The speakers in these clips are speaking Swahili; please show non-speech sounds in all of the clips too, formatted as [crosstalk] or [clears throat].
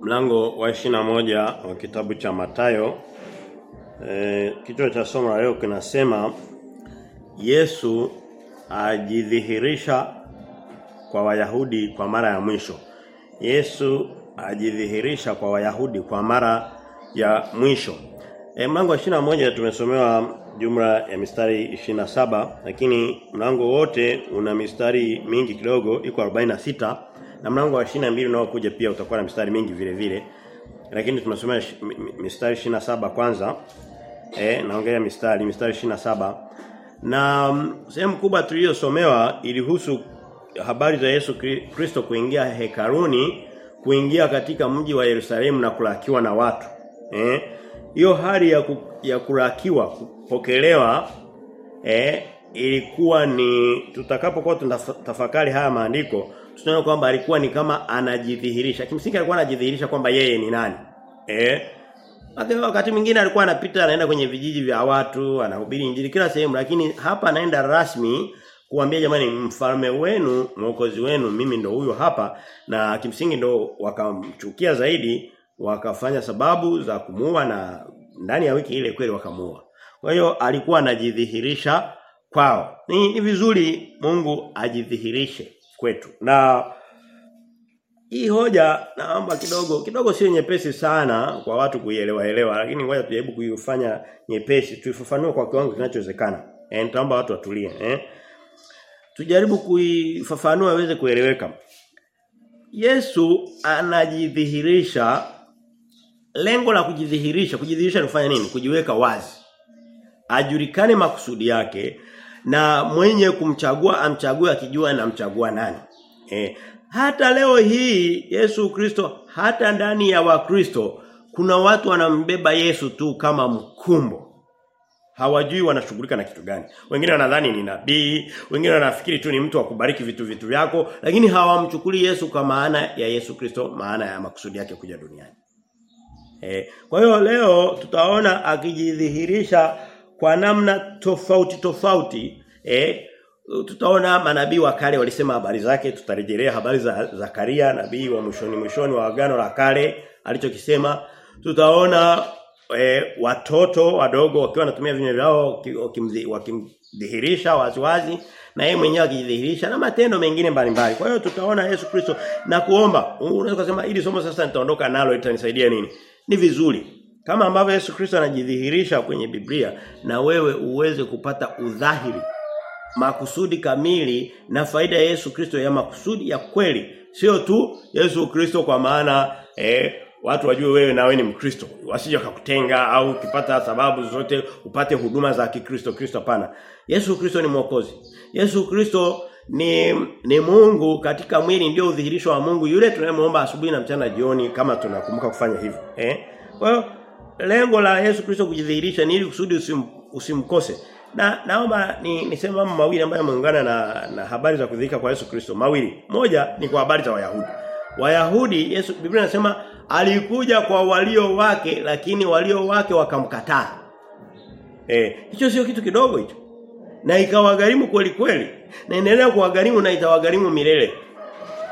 mlango wa ishina moja wa kitabu cha Matayo e, kichwa cha somo la leo kinasema Yesu ajidhihirisha kwa Wayahudi kwa mara ya mwisho. Yesu ajidhihirisha kwa Wayahudi kwa mara ya mwisho. E, mlango wa moja tumesomewa jumla ya mistari saba lakini mlango wote una mistari mingi kidogo iko 46 na mlango wa 22 unaokuja pia utakuwa na mistari mingi vile vile. Lakini tunasomea mistari saba kwanza. Eh naongelea mistari mistari saba Na um, sehemu kubwa tuliyosomewa ilihusu habari za Yesu Kristo kuingia hekaruni, kuingia katika mji wa Yerusalemu na kulakiwa na watu. Eh hiyo hali ya, ku, ya kulakiwa kupokelewa eh ilikuwa ni tutakapokuwa tunatafakari haya maandiko tunaona kwamba alikuwa ni kama anajidhihirisha. Kimsingi alikuwa anajidhihirisha kwamba yeye ni nani. Eh? Wakati mwingine alikuwa anapita anaenda kwenye vijiji vya watu, anahubiri injili kila sehemu lakini hapa anaenda rasmi kuambia jamani mfalme wenu, mwokozi wenu mimi ndo huyo hapa na kimsingi ndo wakamchukia zaidi wakafanya sababu za kumuua na ndani ya wiki ile kweli wakamuua. Kwa hiyo alikuwa anajidhihirisha kwao. Ni, ni vizuri Mungu ajidhihirishe kwetu. Na hii hoja naomba kidogo kidogo sio nyepesi sana kwa watu kuielewa elewa lakini ngoja tujaribu kuifanya nyepesi tuifafanue kwa kiwango kinachowezekana. Eh nitaomba watu watulie eh. Tujaribu kuifafanua iweze kueleweka. Yesu anajidhihirisha lengo la kujidhihirisha kujidhihirisha ni kufanya nini? Kujiweka wazi. Ajulikane makusudi yake na mwenye kumchagua amchague akijua anamchagua nani. Eh, hata leo hii Yesu Kristo hata ndani ya Wakristo kuna watu wanambeba Yesu tu kama mkumbo. Hawajui wanashughulika na kitu gani. Wengine wanadhani ni nabii, wengine wanafikiri tu ni mtu wa kubariki vitu vitu vyako, lakini hawamchukuli Yesu kwa maana ya Yesu Kristo, maana ya makusudi yake kuja duniani. Eh, kwa hiyo leo tutaona akijidhihirisha kwa namna tofauti tofauti eh tutaona manabii wa kale walisema habari zake tutarejelea habari za Zakaria nabii wa mwishoni mwishoni wa agano la kale alichokisema. Tutaona e, watoto wadogo wakiwa wanatumia vinywa vyao wakimdhihirisha waziwazi na yeye mwenyewe akijidhihirisha na matendo mengine mbalimbali. Kwa hiyo tutaona Yesu Kristo na kuomba. Unaweza kusema ili somo sasa nitaondoka nalo itanisaidia nini? Ni vizuri kama ambavyo Yesu Kristo anajidhihirisha kwenye Biblia na wewe uweze kupata udhahiri makusudi kamili na faida ya Yesu Kristo ya makusudi ya kweli. Sio tu Yesu Kristo kwa maana eh, watu wajue wewe na wewe ni Mkristo wasije kakutenga au ukipata sababu zote upate huduma za Kikristo. Kristo hapana. Yesu Kristo ni mwokozi. Yesu Kristo ni ni Mungu. Katika mwili ndio udhihirisho wa Mungu. Yule tunayemuomba asubuhi na mchana jioni kama tunakumbuka kufanya hivyo eh? Hiyo lengo la Yesu Kristo kujidhihirisha ni ili kusudi usim, usimkose. Na naomba ni niseme mambo mawili ambayo yameungana na, na habari za kudhihirika kwa Yesu Kristo. Mawili. Moja ni kwa habari za Wayahudi. Wayahudi Yesu Biblia inasema alikuja kwa walio wake lakini walio wake wakamkataa. Eh hicho sio kitu kidogo hicho. Na ikawagharimu kweli kweli. Na endelea kuwagharimu na itawagharimu milele.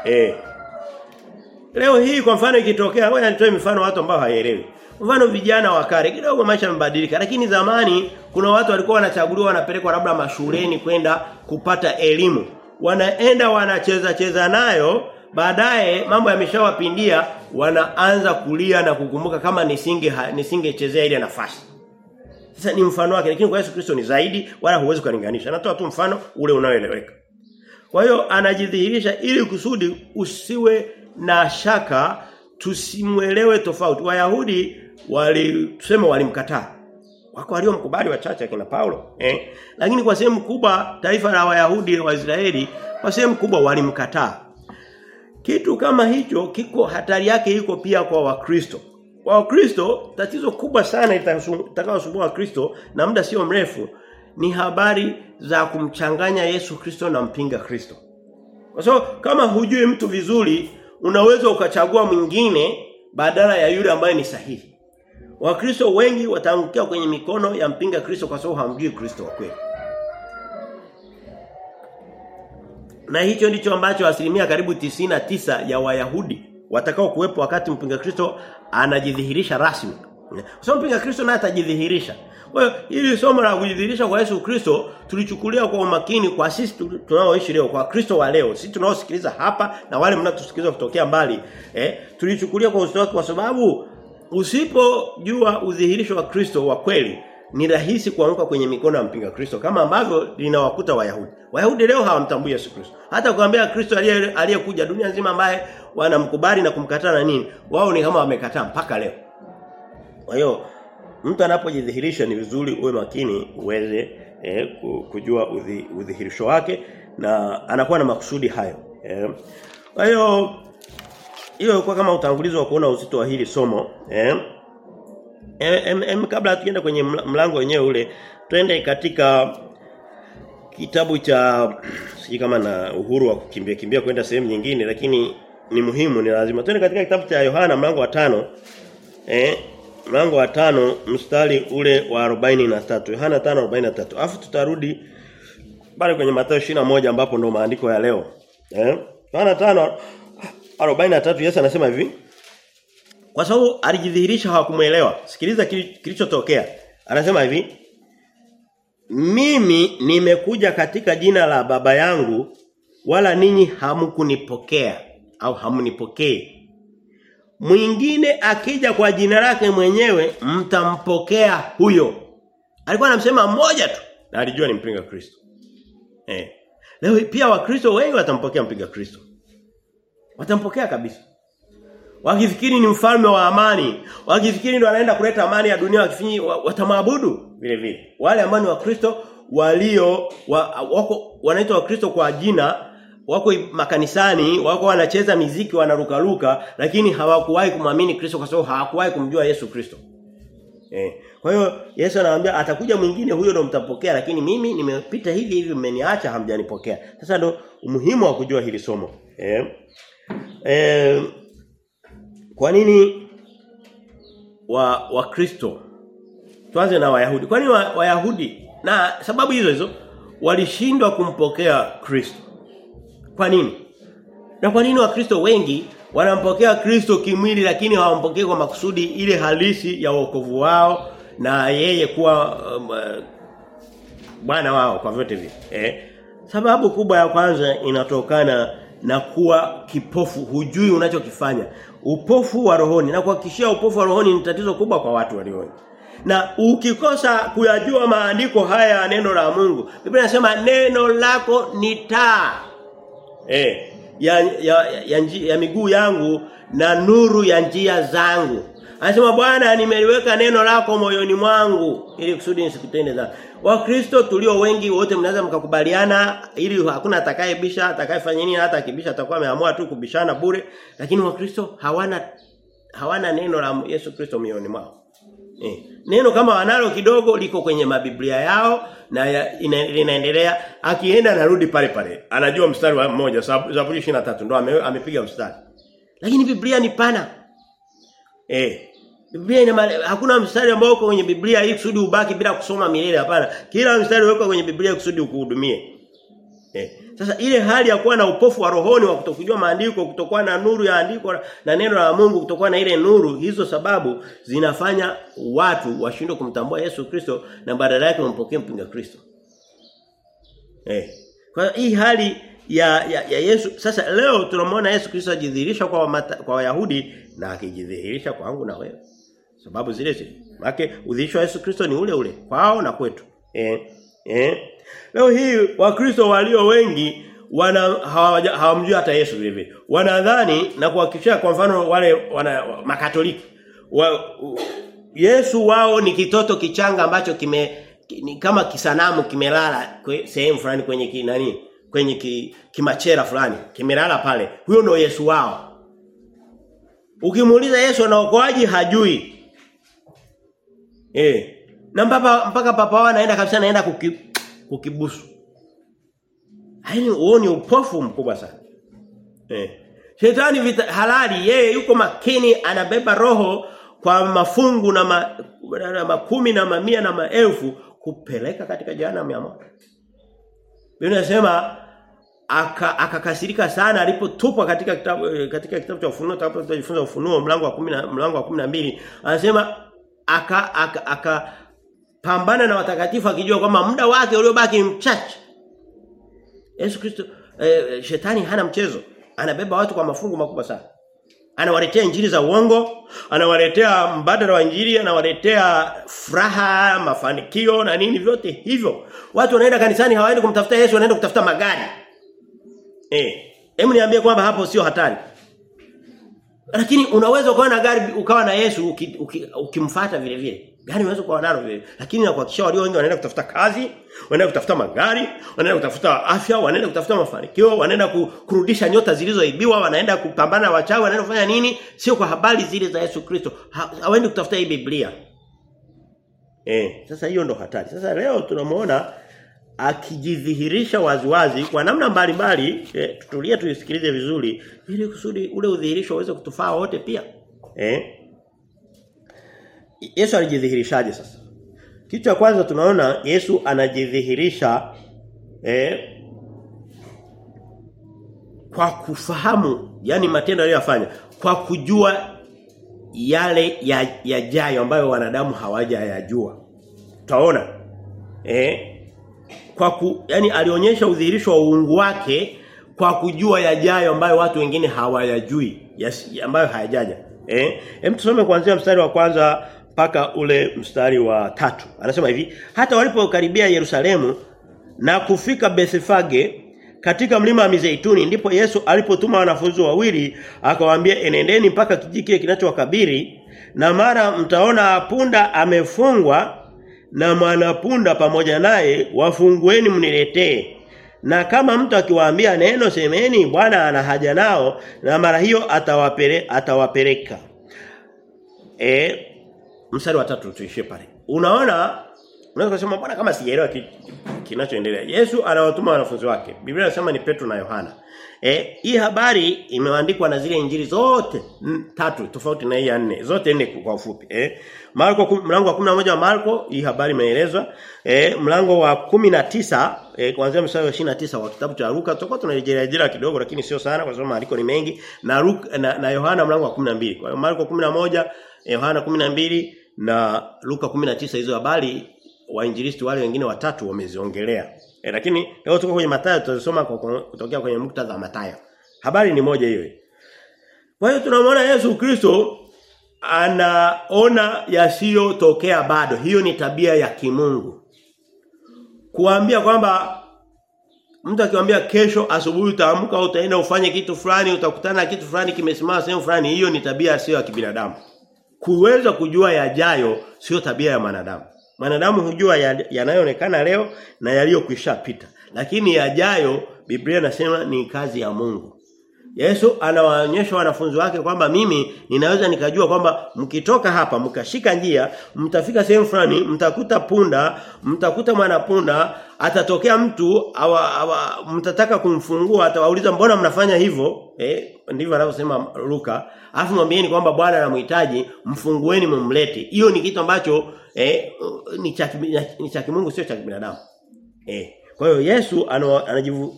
Eh Leo hii kwa mfano ikitokea ngoja nitoe mifano watu ambao hawaelewi. Mfano vijana wa kale kidogo maisha yamebadilika lakini zamani kuna watu walikuwa wanachaguliwa wanapelekwa labda mashuleni kwenda kupata elimu. Wanaenda wanacheza cheza nayo baadaye mambo yameshawapindia wanaanza kulia na kukumbuka kama nisinge nisingechezea ile nafasi. Sasa ni mfano wake lakini kwa Yesu Kristo ni zaidi wala huwezi kulinganisha. Natoa tu mfano ule unaoeleweka. Kwa hiyo anajidhihirisha ili kusudi usiwe na shaka tusimuelewe tofauti. Wayahudi walisema walimkataa. Wako waliomkubali wachache kina Paulo, eh? Lakini kwa sehemu kubwa taifa la Wayahudi wa Israeli kwa sehemu kubwa walimkataa. Kitu kama hicho kiko hatari yake iko pia kwa Wakristo. Kwa Wakristo tatizo kubwa sana itakayosumbua Wakristo na muda sio mrefu ni habari za kumchanganya Yesu Kristo na mpinga Kristo. Kwa sababu kama hujui mtu vizuri unaweza ukachagua mwingine badala ya yule ambaye ni sahihi. Wakristo wengi wataangukia kwenye mikono ya mpinga Kristo kwa sababu hamjui Kristo wa kweli. Na hicho ndicho ambacho asilimia karibu tisina tisa ya Wayahudi watakao kuwepo wakati mpinga Kristo anajidhihirisha rasmi. Kwa sababu mpinga Kristo naye atajidhihirisha. Kwa hiyo hili somo la kujidhihirisha kwa Yesu Kristo tulichukulia kwa umakini kwa sisi tunaoishi leo kwa Kristo wa leo. Sisi tunaosikiliza hapa na wale mnatusikiliza kutokea mbali, eh tulichukulia kwa uzito kwa sababu usipojua udhihirisho wa Kristo wa kweli ni rahisi kuanguka kwenye mikono ya mpinga Kristo kama ambavyo linawakuta Wayahudi. Wayahudi leo hawamtambui Yesu Kristo. Hata kuambia Kristo aliyekuja dunia nzima ambaye wanamkubali na kumkataa na nini, wao ni kama wamekataa mpaka leo. Kwa hiyo mtu anapojidhihirisha ni vizuri uwe makini uweze eh, kujua udhi, udhihirisho wake na anakuwa na makusudi hayo. Eh. Kwa hiyo hiyo kwa kama utangulizi wa kuona uzito wa hili somo eh em, em, kabla tuende kwenye mlango wenyewe ule twende katika kitabu cha siji kama na uhuru wa kukimbia kimbia kwenda sehemu nyingine lakini ni muhimu ni lazima twende katika kitabu cha Yohana mlango wa tano eh mlango wa tano mstari ule wa 43 Yohana 5:43 afu tutarudi pale kwenye Mathayo 21 ambapo ndo maandiko ya leo eh Yohana 5:43 Yesu anasema hivi kwa sababu alijidhihirisha hawakumuelewa. Sikiliza kilichotokea. Anasema hivi, mimi nimekuja katika jina la baba yangu wala ninyi hamkunipokea au hamunipokee. Mwingine akija kwa jina lake mwenyewe mtampokea huyo. Alikuwa anamsema mmoja tu na alijua ni mpinga Kristo. Eh. Leo pia wakristo wengi watampokea mpinga Kristo. Watampokea kabisa wakifikiri ni mfalme wa amani wakifikiri ndo anaenda kuleta amani ya dunia wakifinyi watamwabudu vile vile wale ambao ni wakristo walio wa, wako wanaitwa wakristo kwa jina wako makanisani wako wanacheza miziki wanarukaruka lakini hawakuwahi kumwamini Kristo kwa sababu hawakuwahi kumjua Yesu Kristo. Eh kwa hiyo Yesu anawaambia atakuja mwingine huyo ndo mtapokea lakini mimi nimepita hivi hivi mmeniacha hamjanipokea. Sasa ndo umuhimu wa kujua hili somo. Eh eh kwa nini wa wakristo tuanze na wayahudi. Kwa nini wa, wayahudi? Na sababu hizo hizo walishindwa kumpokea Kristo kwa nini? Na kwa nini wakristo wengi wanampokea Kristo kimwili lakini hawampokei kwa makusudi ile halisi ya wokovu wao na yeye kuwa um, bwana wao kwa vyote vile eh? Sababu kubwa ya kwanza inatokana na kuwa kipofu hujui unachokifanya. Upofu wa rohoni na kuhakikishia upofu wa rohoni ni tatizo kubwa kwa watu walio na ukikosa kuyajua maandiko haya ya neno la Mungu Biblia inasema neno lako ni taa eh ya ya, ya, ya, ya miguu yangu na nuru ya njia zangu Anasema Bwana nimeliweka neno lako moyoni mwangu ili kusudi nisikutende dhambi. Wakristo tulio wengi wote mnaweza mkakubaliana ili hakuna atakayebisha, atakayefanya nini hata akibisha atakuwa ameamua tu kubishana bure, lakini Wakristo hawana hawana neno la Yesu Kristo moyoni mwao. Eh. Neno kama wanalo kidogo liko kwenye mabiblia yao na ya, ina, akienda narudi pale pale. Anajua mstari wa mmoja Zaburi 23 ndo ame, amepiga mstari. Lakini Biblia ni pana. Eh. Biblia ina hakuna mstari ambao uko kwenye Biblia hii kusudi ubaki bila kusoma milele hapana. Kila mstari uko kwenye Biblia kusudi ukuhudumie. Eh. Sasa ile hali ya kuwa na upofu wa rohoni wa kutokujua maandiko, kutokuwa na nuru ya andiko na neno la Mungu, kutokuwa na ile nuru, hizo sababu zinafanya watu washindwe kumtambua Yesu Kristo na badala yake wampokee mpinga Kristo. Eh. Kwa hii hali ya, ya, ya Yesu sasa leo tunamwona Yesu Kristo ajidhihirisha kwa mata, kwa Wayahudi na akijidhihirisha kwangu na wewe. Sababu zile zile. Maana udhihirisho wa Yesu Kristo ni ule ule kwao na kwetu. Eh. Eh. Leo hii wakristo walio wengi wana hawamjui hata Yesu vile vile. Wanadhani na kuhakikisha kwa mfano wale wana makatoliki wa, Yesu wao ni kitoto kichanga ambacho kime ni kama kisanamu kimelala sehemu fulani kwenye ki, nani kwenye ki, kimachera fulani kimelala pale. Huyo ndio Yesu wao. Ukimuuliza Yesu anaokoaji hajui. Eh. Na mpaka mpaka papa wao anaenda kabisa anaenda kukibusu. Haini uone upofu mkubwa sana. Eh. Shetani vita, halali yeye yuko makini anabeba roho kwa mafungu na, ma, na makumi na mamia na maelfu kupeleka katika jehanamu ya moto. Biblia inasema aka akakasirika sana alipotupwa katika kitabu katika kitabu cha ufunuo tutakapojifunza ufunuo mlango wa 10 mlango wa 12 anasema aka aka, aka pambana na watakatifu akijua kwamba muda wake uliobaki mchache. Yesu Kristo eh, shetani hana mchezo. Anabeba watu kwa mafungu makubwa sana. Anawaletea injili za uongo anawaletea mbadala wa injili anawaletea furaha mafanikio na nini vyote hivyo. Watu wanaenda kanisani hawaendi kumtafuta Yesu wanaenda kutafuta magari. Eh hebu niambie kwamba hapo sio hatari lakini unaweza ukawa na gari ukawa na Yesu ukimfuata uki, uki vile vile. Gari unaweza kuwa nalo vile. Lakini na kuhakikisha walio wengi wanaenda kutafuta kazi wanaenda kutafuta magari wanaenda kutafuta afya wanaenda kutafuta mafanikio wanaenda kurudisha nyota zilizoibiwa wanaenda kupambana na wachawi wanaenda kufanya nini? Sio kwa habari zile za Yesu Kristo. Hawaendi kutafuta hii Biblia. Eh sasa hiyo ndo hatari. Sasa leo tunamuona akijidhihirisha waziwazi kwa namna mbalimbali eh, tutulie tuisikilize vizuri ili kusudi ule udhihirisho uweze kutufaa wote pia eh Yesu alijidhihirishaje sasa kitu cha kwanza tunaona Yesu anajidhihirisha eh kwa kufahamu yani matendo aliyofanya kwa kujua yale yajayo ya ambayo wanadamu hawajayajua Taona. eh kwa ku, yani alionyesha udhihirisho wa uungu wake kwa kujua yajayo ambayo watu wengine hawayajui yes, ambayo hayajaja. Eh? Hem tusome kuanzia mstari wa kwanza mpaka ule mstari wa tatu. Anasema hivi hata walipokaribia Yerusalemu na kufika Bethfage katika mlima wa Mizeituni ndipo Yesu alipotuma wanafunzi wawili akawaambia enendeni mpaka kijiji kile kinachowakabiri na mara mtaona punda amefungwa na mwanapunda pamoja naye wafungueni mniletee. Na kama mtu akiwaambia neno semeni Bwana ana haja nao na mara hiyo atawapele, atawapeleka. E, mstari wa tatu tuishie pale. Unaona unaweza kusema bwana kama sijaelewa kinachoendelea. Yesu anawatuma wanafunzi wake. Biblia inasema ni Petro na Yohana eh hii habari imeandikwa na zile injili zote m, tatu tofauti na hii ya nne. Zote nne kwa ufupi eh. Marko mlango wa 11 wa Marko hii habari imeelezwa. Eh mlango wa 19 eh kuanzia mstari wa 29 wa kitabu cha Luka tutakuwa tunarejelea kidogo lakini sio sana kwa sababu maandiko ni mengi na Luka na, na Yohana mlango wa 12 kwa hiyo Marko 11 Yohana 12 na Luka 19 hizo habari wainjilisti wale wengine watatu wameziongelea. E, lakini leo tuko kwenye Mathayo tutasoma kutokea kwenye muktadha wa Mathayo. Habari ni moja hiyo. Kwa hiyo tunamwona Yesu Kristo anaona yasiyotokea bado. Hiyo ni tabia ya kimungu. Kuambia kwamba mtu akiwaambia kesho asubuhi utaamka utaenda ufanye kitu fulani utakutana na kitu fulani kimesimama sehemu fulani hiyo ni tabia sio ya kibinadamu. Kuweza kujua yajayo sio tabia ya mwanadamu. Mwanadamu hujua yanayoonekana ya leo na yaliyokwisha pita. Lakini yajayo Biblia nasema ni kazi ya Mungu. Yesu anawaonyesha wanafunzi wake kwamba mimi ninaweza nikajua kwamba mkitoka hapa mkashika njia mtafika sehemu fulani mtakuta punda mtakuta mwanapunda atatokea mtu awa, awa, mtataka kumfungua atawauliza mbona mnafanya hivyo eh ndivyo anavyosema Luka afu mwambieni kwamba Bwana anamhitaji mfungueni mumlete hiyo ni kitu ambacho eh ni cha ni cha kimungu sio cha binadamu. eh kwa hiyo Yesu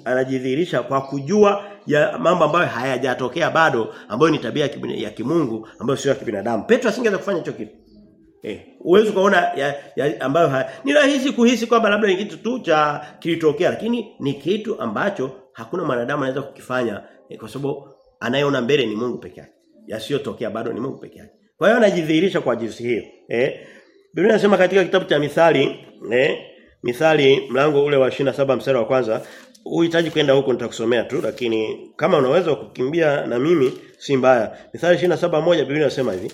anajidhihirisha kwa kujua ya mambo ambayo hayajatokea bado ambayo ni tabia ya kimungu ambayo sio ya kibinadamu. Petro asingeweza kufanya hicho kitu. Eh, uwezo kaona ya, ya ambayo haya. Ni rahisi kuhisi kwamba labda ni kitu tu cha kilitokea lakini ni kitu ambacho hakuna mwanadamu anaweza kukifanya eh, kwa sababu anayeona mbele ni Mungu peke yake. Yasiyotokea bado ni Mungu peke yake. Kwa hiyo anajidhihirisha kwa jinsi hiyo. Eh, Biblia inasema katika kitabu cha Mithali, eh, Mithali mlango ule wa 27 mstari wa kwanza uhitaji kwenda huko nitakusomea tu lakini kama unaweza kukimbia na mimi si mbaya. Mithali 27:1 Biblia inasema hivi.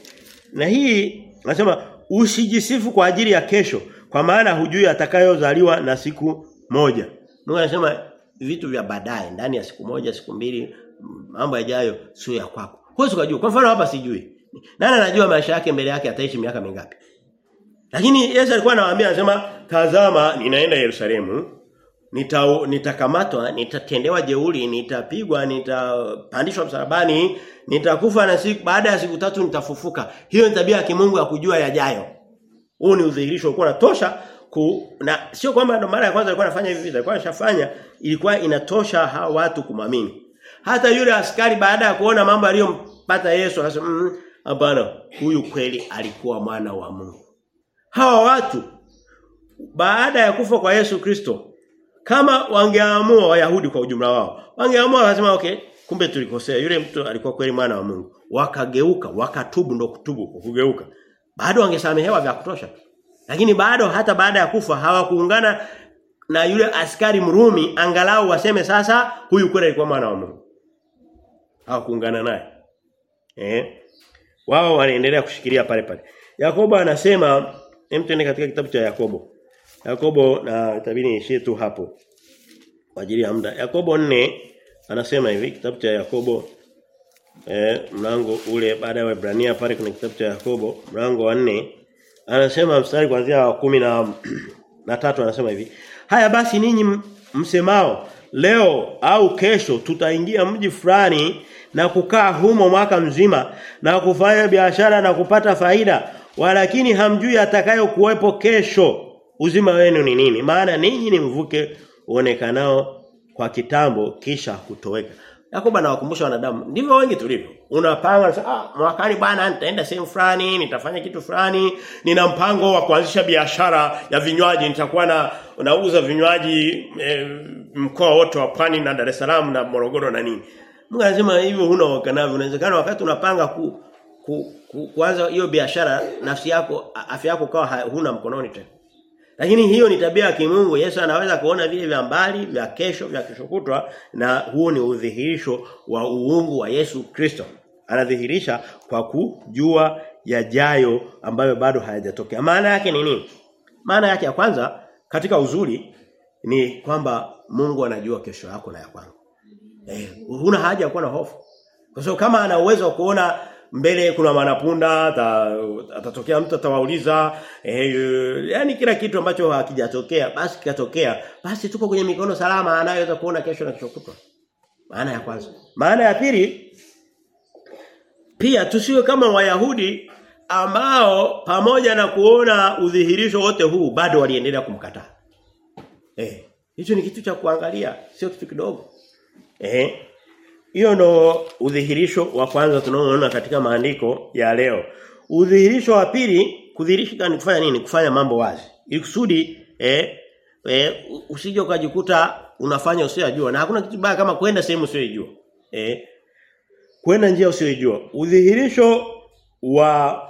Na hii nasema usijisifu kwa ajili ya kesho kwa maana hujui atakayozaliwa na siku moja. Mungu anasema vitu vya baadaye ndani ya siku moja, siku mbili, mambo yajayo sio ya kwako. Huwezi kujua. Kwa mfano hapa sijui. Nani anajua maisha yake mbele yake ataishi miaka mingapi? Lakini Yesu alikuwa anawaambia anasema tazama ninaenda Yerusalemu nita nitakamatwa nitatendewa jeuri nitapigwa nitapandishwa msalabani nitakufa na siku baada ya siku tatu nitafufuka. Hiyo ni tabia ya kimungu ya kujua yajayo. Huu ni udhihirisho ulikuwa unatosha ku, na sio kwamba ndo mara ya kwanza alikuwa anafanya hivi alikuwa anashafanya ilikuwa inatosha hao watu kumamini Hata yule askari baada ya kuona mambo aliyompata Yesu hapana, mm, huyu kweli alikuwa mwana wa Mungu. Hawa watu baada ya kufa kwa Yesu Kristo kama wangeamua Wayahudi kwa ujumla wao, wangeamua wakasema okay, kumbe tulikosea. Yule mtu alikuwa kweli mwana wa Mungu. Wakageuka, wakatubu ndo kutubu, kugeuka. Bado wangesamehewa vya kutosha. Lakini bado hata baada ya kufa hawakuungana na yule askari Mrumi angalau waseme sasa huyu kweli alikuwa mwana wa Mungu. Hawakuungana naye. Eh? Wao wanaendelea kushikilia pale pale. Yakobo anasema hem tuende katika kitabu cha Yakobo. Yakobo na itabidi niishie tu hapo. Kwa ajili ya muda. Yakobo 4 anasema hivi kitabu cha Yakobo eh mlango ule baada ya Waebrania pale kuna kitabu cha Yakobo mlango wa 4 anasema mstari kuanzia wa kumi na [clears throat] na tatu anasema hivi haya basi ninyi msemao leo au kesho tutaingia mji fulani na kukaa humo mwaka mzima na kufanya biashara na kupata faida walakini hamjui atakayo kuwepo kesho uzima wenu ni nini maana ninyi ni mvuke uonekanao kwa kitambo kisha kutoweka Yakoba anawakumbusha wanadamu ndivyo wengi tulivyo. Unapanga ah mwakani bwana nitaenda sehemu fulani, nitafanya kitu fulani, nina mpango wa kuanzisha biashara ya vinywaji, nitakuwa na nauza vinywaji e, mkoa wote wa Pwani na Dar es Salaam na Morogoro na nini. Mungu anasema hivyo huna wakanavyo. Inawezekana wakati unapanga ku, ku, ku kuanza hiyo biashara nafsi yako afya yako kawa huna mkononi tena. Lakini hiyo ni tabia ya kimungu. Yesu anaweza kuona vile vya mbali, vya kesho, vya kesho kutwa na huo ni udhihirisho wa uungu wa Yesu Kristo. Anadhihirisha kwa kujua yajayo ambayo bado hayajatokea. Maana yake ni nini? Maana yake ya kwanza katika uzuri ni kwamba Mungu anajua kesho yako na ya kwangu. Eh, huna haja ya kuwa na hofu. Kwa sababu kama ana uwezo wa kuona mbele kuna manapunda atatokea mtu atawauliza eh, yani kila kitu ambacho hakijatokea basi kikatokea basi tuko kwenye mikono salama anayeweza kuona kesho na kesho kutwa. Maana ya kwanza. Maana ya pili pia tusiwe kama wayahudi ambao pamoja na kuona udhihirisho wote huu bado waliendelea kumkataa. Eh hicho ni kitu cha kuangalia sio kitu kidogo. Eh hiyo ndo udhihirisho wa kwanza tunaoona katika maandiko ya leo. Udhihirisho wa pili kudhihirika ni kufanya nini? Kufanya mambo wazi. Ili kusudi eh, eh usije ukajikuta unafanya usiyojua na hakuna kitu baya kama kwenda sehemu usiyojua. Eh kwenda njia usiyojua. Udhihirisho wa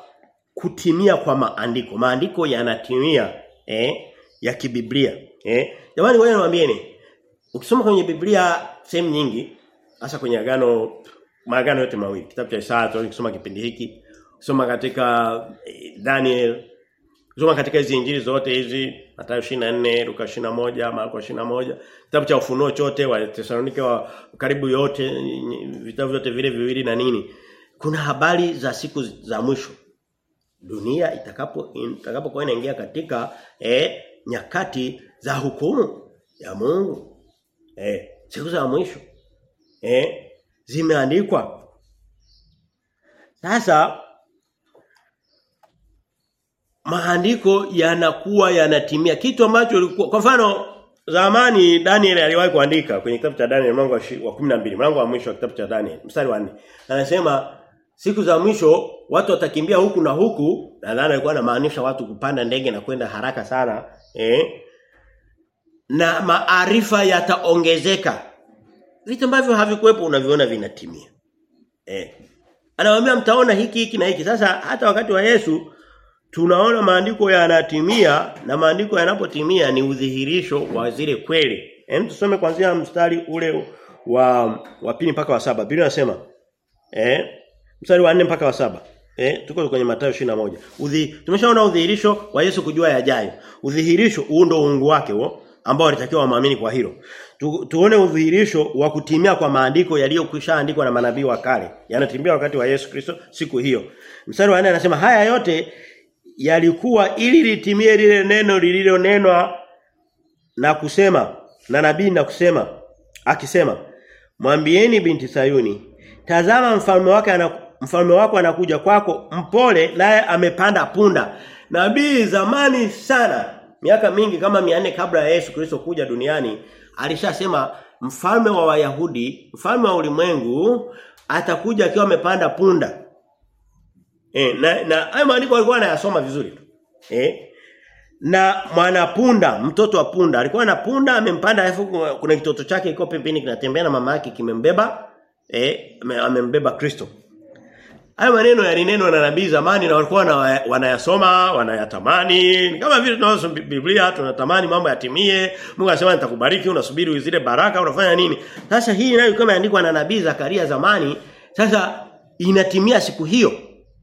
kutimia kwa maandiko. Maandiko yanatimia eh ya kibiblia. Eh jamani ngoja niwaambieni. Ukisoma kwenye Biblia sehemu nyingi hasa kwenye agano maagano yote mawili kitabu cha Isaya tunasoma kipindi hiki soma katika Daniel soma katika hizi injili zote hizi Mathayo 24 Luka 21 Marko 21 kitabu cha ufunuo chote wa Tesalonike wa karibu yote vitabu vyote vile viwili na nini. Kuna habari za siku za mwisho. Dunia itakapo itakapokuwa inaingia katika eh, nyakati za hukumu ya Mungu. Eh siku za mwisho eh? Zimeandikwa. Sasa maandiko yanakuwa yanatimia. Kitu ambacho ilikuwa kwa mfano zamani Daniel aliwahi kuandika kwenye kitabu cha Daniel mlango wa 12 mlango wa mwisho wa kitabu cha Daniel mstari wa 4 anasema siku za mwisho watu watakimbia huku na huku. Nadhani alikuwa anamaanisha watu kupanda ndege na kwenda haraka sana eh? Na maarifa yataongezeka vitu ambavyo havikuwepo unaviona vinatimia. Eh. Anawaambia mtaona hiki hiki na hiki. Sasa hata wakati wa Yesu tunaona maandiko yanatimia na maandiko yanapotimia ni udhihirisho wa zile kweli. Hem tusome kuanzia mstari ule wa wa pili mpaka wa saba. Biblia inasema eh mstari wa 4 mpaka wa saba. Eh tuko kwenye Mathayo 21. Udhi tumeshaona udhihirisho wa Yesu kujua yajayo. Udhihirisho huo ndio uungu wake huo ambao walitakiwa waamini kwa hilo. Tu, tuone udhihirisho wa kutimia kwa maandiko yaliyokwisha andikwa na manabii wa kale. Yanatimia wakati wa Yesu Kristo siku hiyo. Mstari wa 4 anasema haya yote yalikuwa ili litimie lile neno lililonenwa na kusema na nabii na kusema akisema mwambieni binti Sayuni tazama mfalme wake mfalme wako anakuja kwako mpole naye amepanda punda nabii zamani sana miaka mingi kama 400 kabla ya Yesu Kristo kuja duniani alishasema mfalme wa Wayahudi, mfalme wa ulimwengu atakuja akiwa amepanda punda. Eh, na na hayo maandiko alikuwa anayasoma vizuri tu. Eh? Na mwanapunda, mtoto wa punda, alikuwa na punda amempanda alafu kuna kitoto chake iko pembeni kinatembea na mama yake kimembeba eh amembeba Kristo. Hayo maneno yalinenwa na nabii zamani na walikuwa na, wanayasoma, wanayatamani. Kama vile tunasoma Biblia tunatamani mambo yatimie. Mungu anasema nitakubariki, unasubiri zile baraka, unafanya nini? Sasa hii nayo kama imeandikwa na nabii Zakaria zamani, sasa inatimia siku hiyo.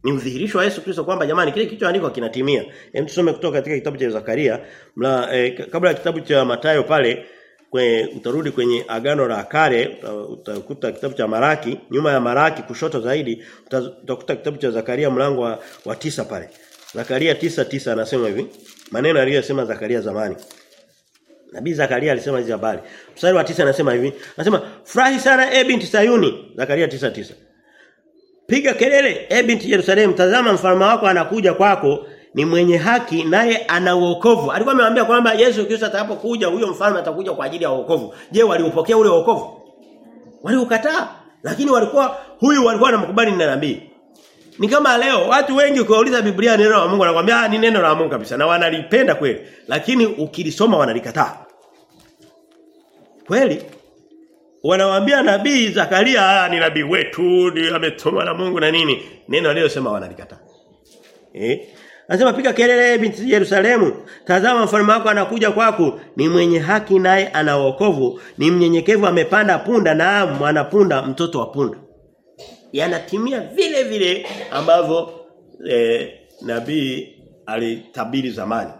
Ni udhihirisho wa Yesu Kristo kwamba jamani kile kilichoandikwa kinatimia. Hem tusome kutoka katika kitabu cha Zakaria, mla, eh, kabla ya kitabu cha Matayo pale kwe, utarudi kwenye agano la kale utakuta kitabu cha Maraki nyuma ya Maraki kushoto zaidi utakuta kitabu cha Zakaria mlango wa, wa tisa pale. Zakaria tisa tisa anasema hivi maneno aliyosema Zakaria zamani. Nabii Zakaria alisema hizi habari. Mstari wa tisa anasema hivi anasema furahi sana e binti Sayuni. Zakaria tisa tisa. Piga kelele e binti Yerusalemu tazama mfalme wako anakuja kwako ni mwenye haki naye ana wokovu. Alikuwa amemwambia kwamba Yesu Kristo atakapokuja huyo mfalme atakuja kwa ajili ya wokovu. Je, waliupokea ule wokovu? Waliukataa. Lakini walikuwa huyu walikuwa wanamkubali na nabii. Ni kama leo watu wengi ukiwauliza Biblia neno la Mungu wanakuambia ni neno la Mungu kabisa na wanalipenda kweli. Lakini ukilisoma wanalikataa. Kweli? Wanawaambia nabii Zakaria ni nabii wetu, ni ametumwa na Mungu na nini? Neno aliyosema wanalikataa. Eh? Anasema piga kelele binti Yerusalemu. Tazama mfalme wako anakuja kwako, ni mwenye haki naye ana wokovu, ni mnyenyekevu amepanda punda na mwana punda mtoto wa punda. Yanatimia vile vile ambavyo eh, nabii alitabiri zamani.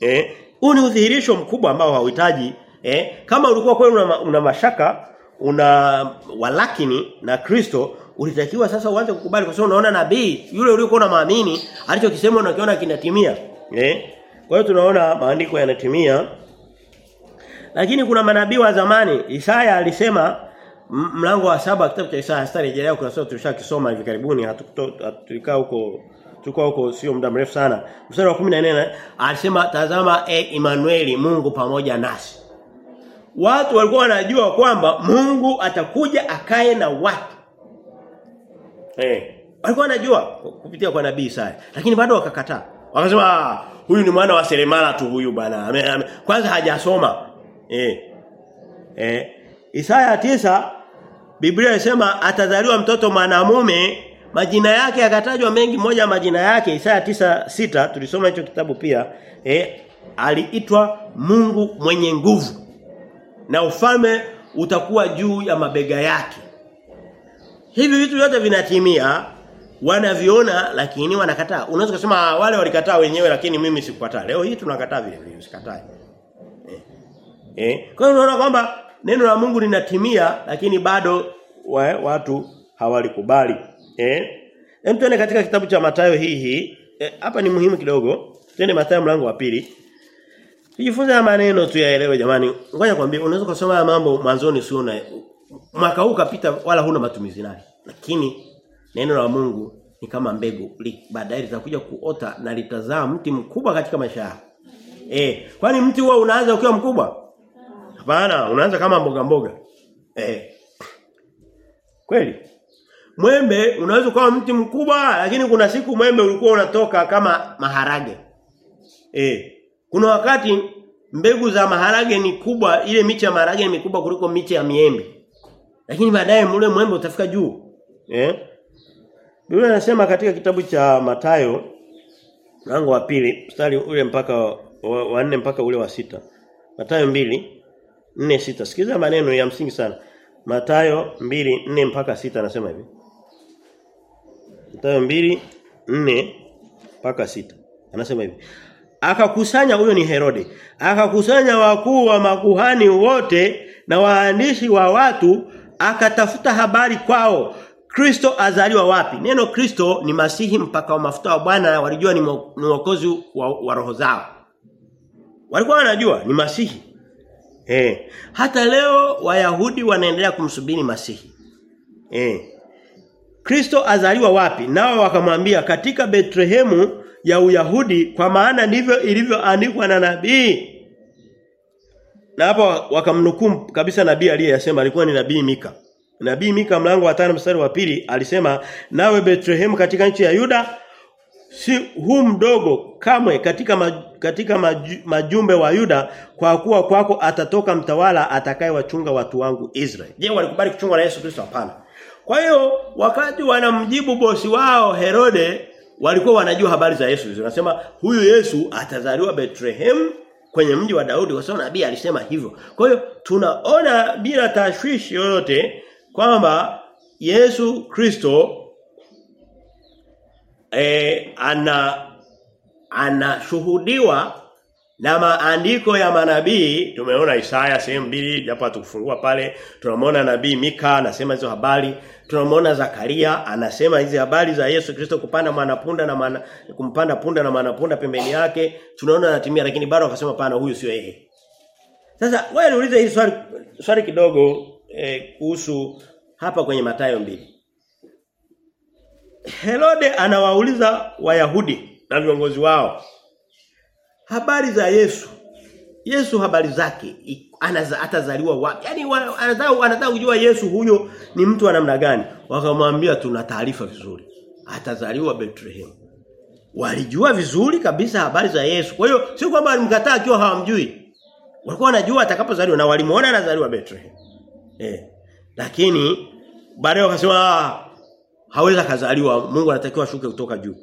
Eh? Huu ni udhihirisho mkubwa ambao hauhitaji eh, kama ulikuwa kweli una, una mashaka una walakini na Kristo ulitakiwa sasa uanze kukubali kwa sababu unaona nabii yule uliokuwa unaamini alichokisema unakiona kinatimia eh? Kwa hiyo tunaona maandiko yanatimia. Lakini kuna manabii wa zamani Isaya alisema mlango wa saba kitabu cha Isaya sitarejelea kuna sababu tulishakisoma hivi karibuni hatukutoka huko tulikuwa huko sio muda mrefu sana. Mstari wa 14 alisema tazama e Emmanuel Mungu pamoja nasi. Watu walikuwa wanajua kwamba Mungu atakuja akae na watu Eh. Walikuwa wanajua kupitia kwa nabii Isaya, lakini bado wakakataa. Wakasema huyu ni mwana wa seremala tu huyu bwana. Kwanza hajasoma. Eh. Eh. Isaya tisa Biblia inasema atazaliwa mtoto mwanamume majina yake yakatajwa mengi moja majina yake Isaya tisa sita tulisoma hicho kitabu pia eh aliitwa Mungu mwenye nguvu na ufalme utakuwa juu ya mabega yake Hivi vitu vyote vinatimia wanaviona lakini wanakataa. Unaweza kusema wale walikataa wenyewe lakini mimi sikukataa. Leo hii tunakataa vile vile usikatae Eh. Eh. Kwa hiyo unaona kwamba neno la Mungu linatimia lakini bado wa, watu hawalikubali. Eh? Hem tuende katika kitabu cha Mathayo hii hii. Hapa eh, ni muhimu kidogo. Twende Mathayo mlango wa pili. Tujifunze maneno tuyaelewe jamani. Ngoja kwambie unaweza kusoma mambo mwanzoni sio mwaka huu kapita wala huna matumizi nayo. Lakini neno la Mungu ni kama mbegu, baadaye litakuja kuota na litazaa mti mkubwa katika maisha yako. Eh, kwani mti huo unaanza ukiwa mkubwa? Hapana, unaanza kama mboga mboga. Eh. Kweli? Mwembe unaweza kuwa mti mkubwa lakini kuna siku mwembe ulikuwa unatoka kama maharage. Eh. Kuna wakati mbegu za maharage ni kubwa, ile miche ya maharage ni mikubwa kuliko miche ya miembe. Lakini baadaye mle mwembe utafika juu. Eh? Biblia inasema katika kitabu cha Matayo mlango wa pili mstari ule mpaka wa 4 mpaka ule wa sita Matayo mbili nne sita Sikiza maneno ya msingi sana. Matayo mbili nne mpaka sita anasema hivi. Matayo mbili nne mpaka sita Anasema hivi. Akakusanya huyo ni Herode. Akakusanya wakuu wa makuhani wote na waandishi wa watu akatafuta habari kwao Kristo azaliwa wapi? Neno Kristo ni masihi mpaka wa mafuta wa Bwana walijua ni mwokozi wa, wa roho zao. Walikuwa wanajua ni masihi. Eh. Hata leo Wayahudi wanaendelea kumsubiri masihi. Eh. Kristo azaliwa wapi? Nao wakamwambia katika Betlehemu ya Uyahudi kwa maana ndivyo ilivyoandikwa na nabii. Na hapa wakamnukuu kabisa nabii aliyesema alikuwa ni nabii Mika. Nabii Mika mlango wa 5 mstari wa pili alisema nawe Bethlehem katika nchi ya Yuda si huu mdogo kamwe katika maj, katika maj, majumbe wa Yuda kwa kuwa kwako atatoka mtawala atakayewachunga watu wangu Israeli. Je, walikubali kuchungwa na Yesu Kristo hapana? Kwa hiyo wakati wanamjibu bosi wao Herode walikuwa wanajua habari za Yesu. Wanasema huyu Yesu atazaliwa Bethlehem kwenye mji wa Daudi kwa sababu nabii alisema hivyo. Kwa hiyo tunaona bila tashwishi yoyote kwamba Yesu Kristo e, ana anashuhudiwa na maandiko ya manabii tumeona Isaya sehemu mbili japo hatukufungua pale. Tunamwona nabii Mika anasema hizo habari. Tunamwona Zakaria anasema hizi habari za Yesu Kristo kupanda mwanapunda na mana, kumpanda punda na mwanapunda pembeni yake. Tunaona anatimia lakini bado akasema pana huyu sio yeye. Sasa wewe niulize hili swali swali kidogo eh, kuhusu hapa kwenye Mathayo mbili. Herode anawauliza Wayahudi na viongozi wao habari za Yesu. Yesu habari zake anaza, atazaliwa wapi? Yaani anataka anataka kujua Yesu huyo ni mtu wa namna gani. Wakamwambia tuna taarifa vizuri. Atazaliwa Bethlehem. Walijua vizuri kabisa habari za Yesu. Kwa hiyo sio kwamba alimkataa akiwa hawamjui. Walikuwa wanajua atakapozaliwa na walimuona anazaliwa Bethlehem. Eh. Lakini baadaye wakasema hawezi kazaliwa Mungu anatakiwa shuke kutoka juu.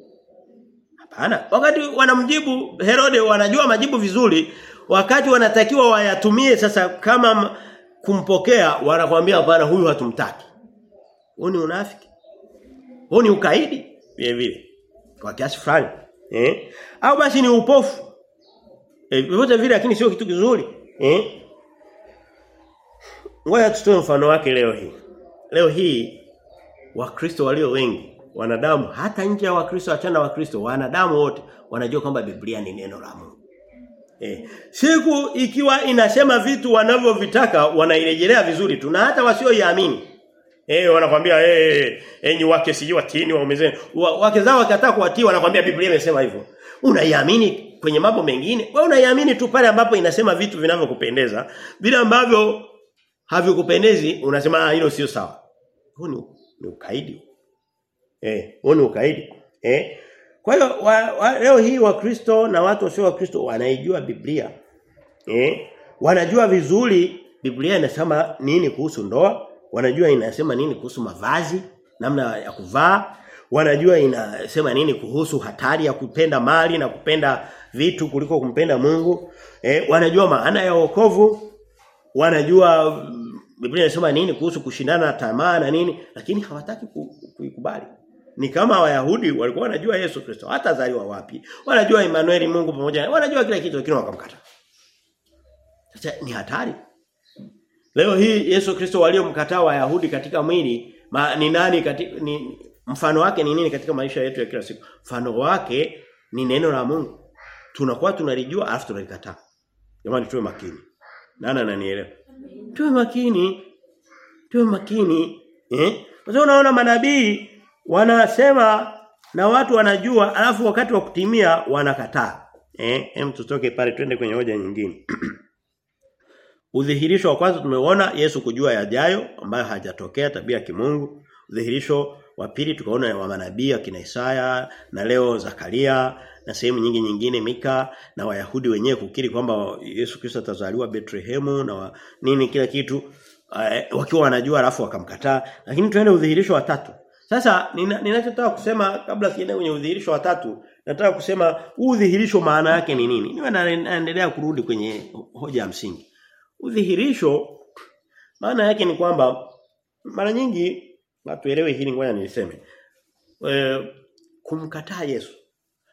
Hapana. Wakati wanamjibu Herode wanajua majibu vizuri, wakati wanatakiwa wayatumie sasa kama kumpokea wanakuambia hapana huyu hatumtaki. Huo ni unafiki. Huu ni ukaidi vile vile. Kwa kiasi fulani. Eh? Au basi ni upofu. Eh, vile lakini sio kitu kizuri. Eh? Ngoja tutoe mfano wake leo hii. Leo hii Wakristo walio wengi wanadamu hata nje ya Wakristo achana Wakristo wanadamu wote wanajua kwamba Biblia ni neno la Mungu. Eh, siku ikiwa inasema vitu wanavyovitaka wanairejelea vizuri tu na hata wasioiamini. Eh wanakwambia eh enyi wake siji watini waumezeni. Wake zao wakataa kuwatii wanakwambia Biblia imesema hivyo. Unaiamini kwenye mambo mengine? Wewe unaiamini tu pale ambapo inasema vitu vinavyokupendeza, vile ambavyo havikupendezi unasema ah hilo sio sawa. Huu ni ukaidi. Eh, huo ukaidi. Eh? Kwa hiyo wa, wa, leo hii wakristo na watu wasio wakristo wanaijua Biblia. Eh? Wanajua vizuri Biblia inasema nini kuhusu ndoa, wanajua inasema nini kuhusu mavazi, namna ya kuvaa, wanajua inasema nini kuhusu hatari ya kupenda mali na kupenda vitu kuliko kumpenda Mungu. Eh, wanajua maana ya wokovu, wanajua Biblia inasema nini kuhusu kushindana na tamaa na nini, lakini hawataki kuikubali. Ni kama Wayahudi walikuwa wanajua Yesu Kristo hata zaliwa wapi. Wanajua Emmanuel Mungu pamoja na wanajua kila kitu lakini wakamkata. Sasa ni hatari. Leo hii Yesu Kristo waliomkataa Wayahudi katika mwili ma, ni nani katika ni mfano wake ni nini katika maisha yetu ya kila siku? Mfano wake ni neno la Mungu. Tunakuwa tunalijua alafu tunalikataa. Jamani tuwe makini. Nani ananielewa? Tuwe makini. Tuwe makini. Eh? Unaona manabii wanasema na watu wanajua alafu wakati wa kutimia wanakataa. Eh, hem tutoke pale twende kwenye hoja nyingine. [clears throat] Udhihirisho wa kwanza tumeona Yesu kujua yajayo ambayo hajatokea tabia kimungu. Udhihirisho wa pili tukaona wa manabii akina Isaya na leo Zakaria na sehemu nyingi nyingine Mika na Wayahudi wenyewe kukiri kwamba Yesu Kristo atazaliwa Bethlehemu na wa, nini kila kitu uh, wakiwa wanajua alafu wakamkataa. Lakini tuende udhihirisho wa tatu. Sasa ninachotaka nina kusema kabla sijaenda kwenye udhihirisho wa tatu, nataka kusema udhihirisho maana yake ni nini? Niwe naendelea kurudi kwenye hoja ya msingi. Udhihirisho maana yake ni kwamba mara nyingi watuelewe hili ngoja niliseme. E, kumkataa Yesu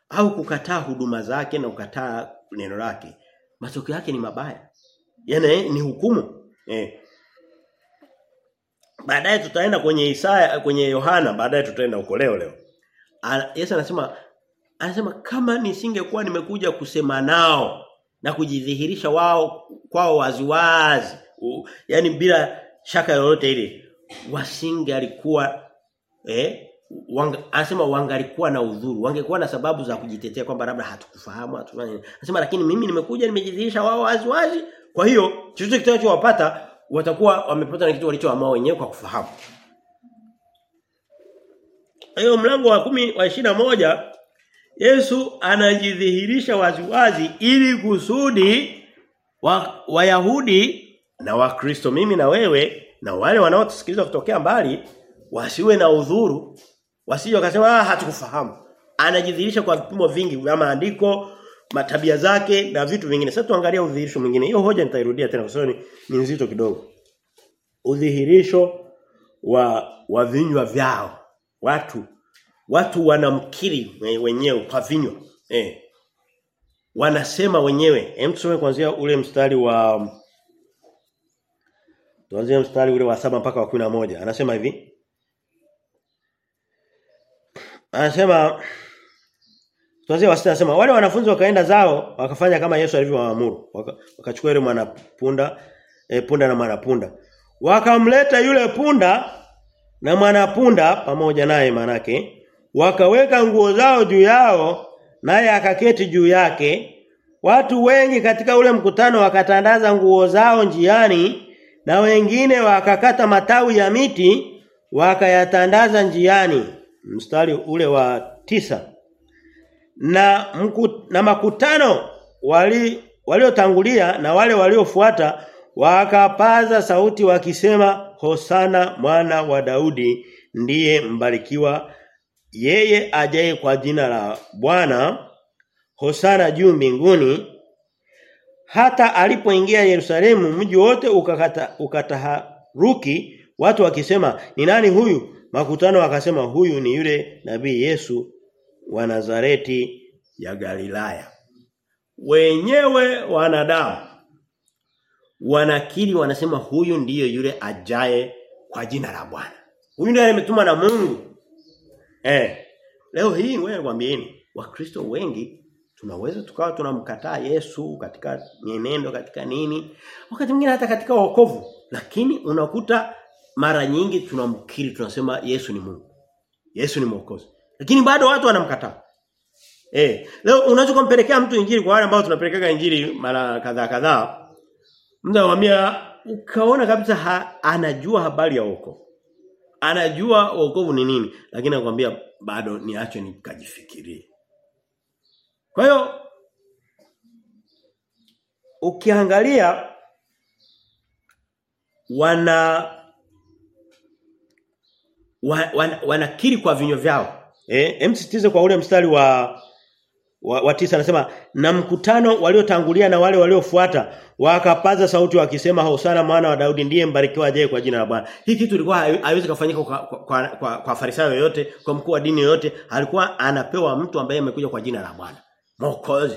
au kukataa huduma zake na kukataa neno lake matokeo yake ni mabaya. Yaani ni hukumu. Eh. Baadaye tutaenda kwenye Isaya kwenye Yohana baadaye tutaenda huko leo leo. Yesu anasema anasema kama nisingekuwa nimekuja kusema nao na kujidhihirisha wao kwao waziwazi yani bila shaka yoyote ile wasinge alikuwa eh wang, anasema wangalikuwa na udhuru, wangekuwa na sababu za kujitetea kwamba labda hatukufahamu, hatufanye. Anasema lakini mimi nimekuja nimejidhihirisha wao waziwazi wazi. Kwa hiyo chochote kitachowapata watakuwa wamepata na kitu walichoamua wenyewe kwa kufahamu. Hiyo mlango wa kumi wa ishina moja Yesu anajidhihirisha waziwazi ili kusudi wa, Wayahudi na Wakristo mimi na wewe na wale wanaotusikiliza kutokea mbali wasiwe na udhuru wasije wakasema ah hatukufahamu anajidhihirisha kwa vipimo vingi vya maandiko matabia zake na vitu vingine. Sasa tuangalia udhihirisho mwingine. Hiyo hoja nitairudia tena kwa sababu ni, nzito kidogo. Udhihirisho wa wa vinywa vyao. Watu watu wanamkiri wenyewe kwa vinywa. Eh wanasema wenyewe. Hem tusome kuanzia ule mstari wa tuanzie mstari ule wa saba mpaka wa moja. Anasema hivi. Anasema tuanzie wa sita anasema wale wanafunzi wakaenda zao wakafanya kama Yesu alivyowaamuru. Wakachukua yule mwanapunda e, punda na mwanapunda wakamleta yule punda na mwanapunda pamoja naye manake wakaweka nguo zao juu yao naye akaketi juu yake. Watu wengi katika ule mkutano wakatandaza nguo zao njiani na wengine wakakata matawi ya miti wakayatandaza njiani. Mstari ule wa tisa na mku, na makutano wali waliotangulia na wale waliofuata wakapaza sauti wakisema hosana mwana wa Daudi ndiye mbarikiwa yeye ajaye kwa jina la Bwana. Hosana juu mbinguni. Hata alipoingia Yerusalemu mji wote ukakata ukataharuki watu wakisema ni nani huyu? Makutano wakasema huyu ni yule nabii Yesu wa Nazareti ya Galilaya. Wenyewe wanadamu wanakiri wanasema huyu ndiyo yule ajaye kwa jina la Bwana. Huyu ndiye ametumwa na Mungu. Eh leo hii wewe nikwambieni wakristo wengi tunaweza tukawa tunamkataa Yesu katika mienendo katika nini wakati mwingine hata katika wokovu. Lakini unakuta mara nyingi tunamkiri tunasema Yesu ni Mungu. Yesu ni mwokozi lakini bado watu wanamkataa. Eh leo unaweza kumpelekea mtu injili kwa wale ambao tunapelekaga injili mara kadhaa kadhaa mtu anamwambia ukaona kabisa ha, anajua habari ya wokovu. Anajua wokovu ni nini. Lakini anakuambia bado niache nikajifikirie. Kwa hiyo ukiangalia wana wanakiri wana, kwa vinywa vyao. Eh, emsitize kwa ule mstari wa wa, wa tisa anasema na mkutano waliotangulia na wale waliofuata wakapaza sauti wakisema hosana mwana wa Daudi ndiye mbarikiwa ajaye kwa jina la Bwana. Hii kitu ilikuwa haiwezi kufanyika kwa kwa, kwa, kwa, kwa farisayo yoyote, kwa mkuu wa dini yoyote, alikuwa anapewa mtu ambaye amekuja kwa jina la Bwana. Mwokozi.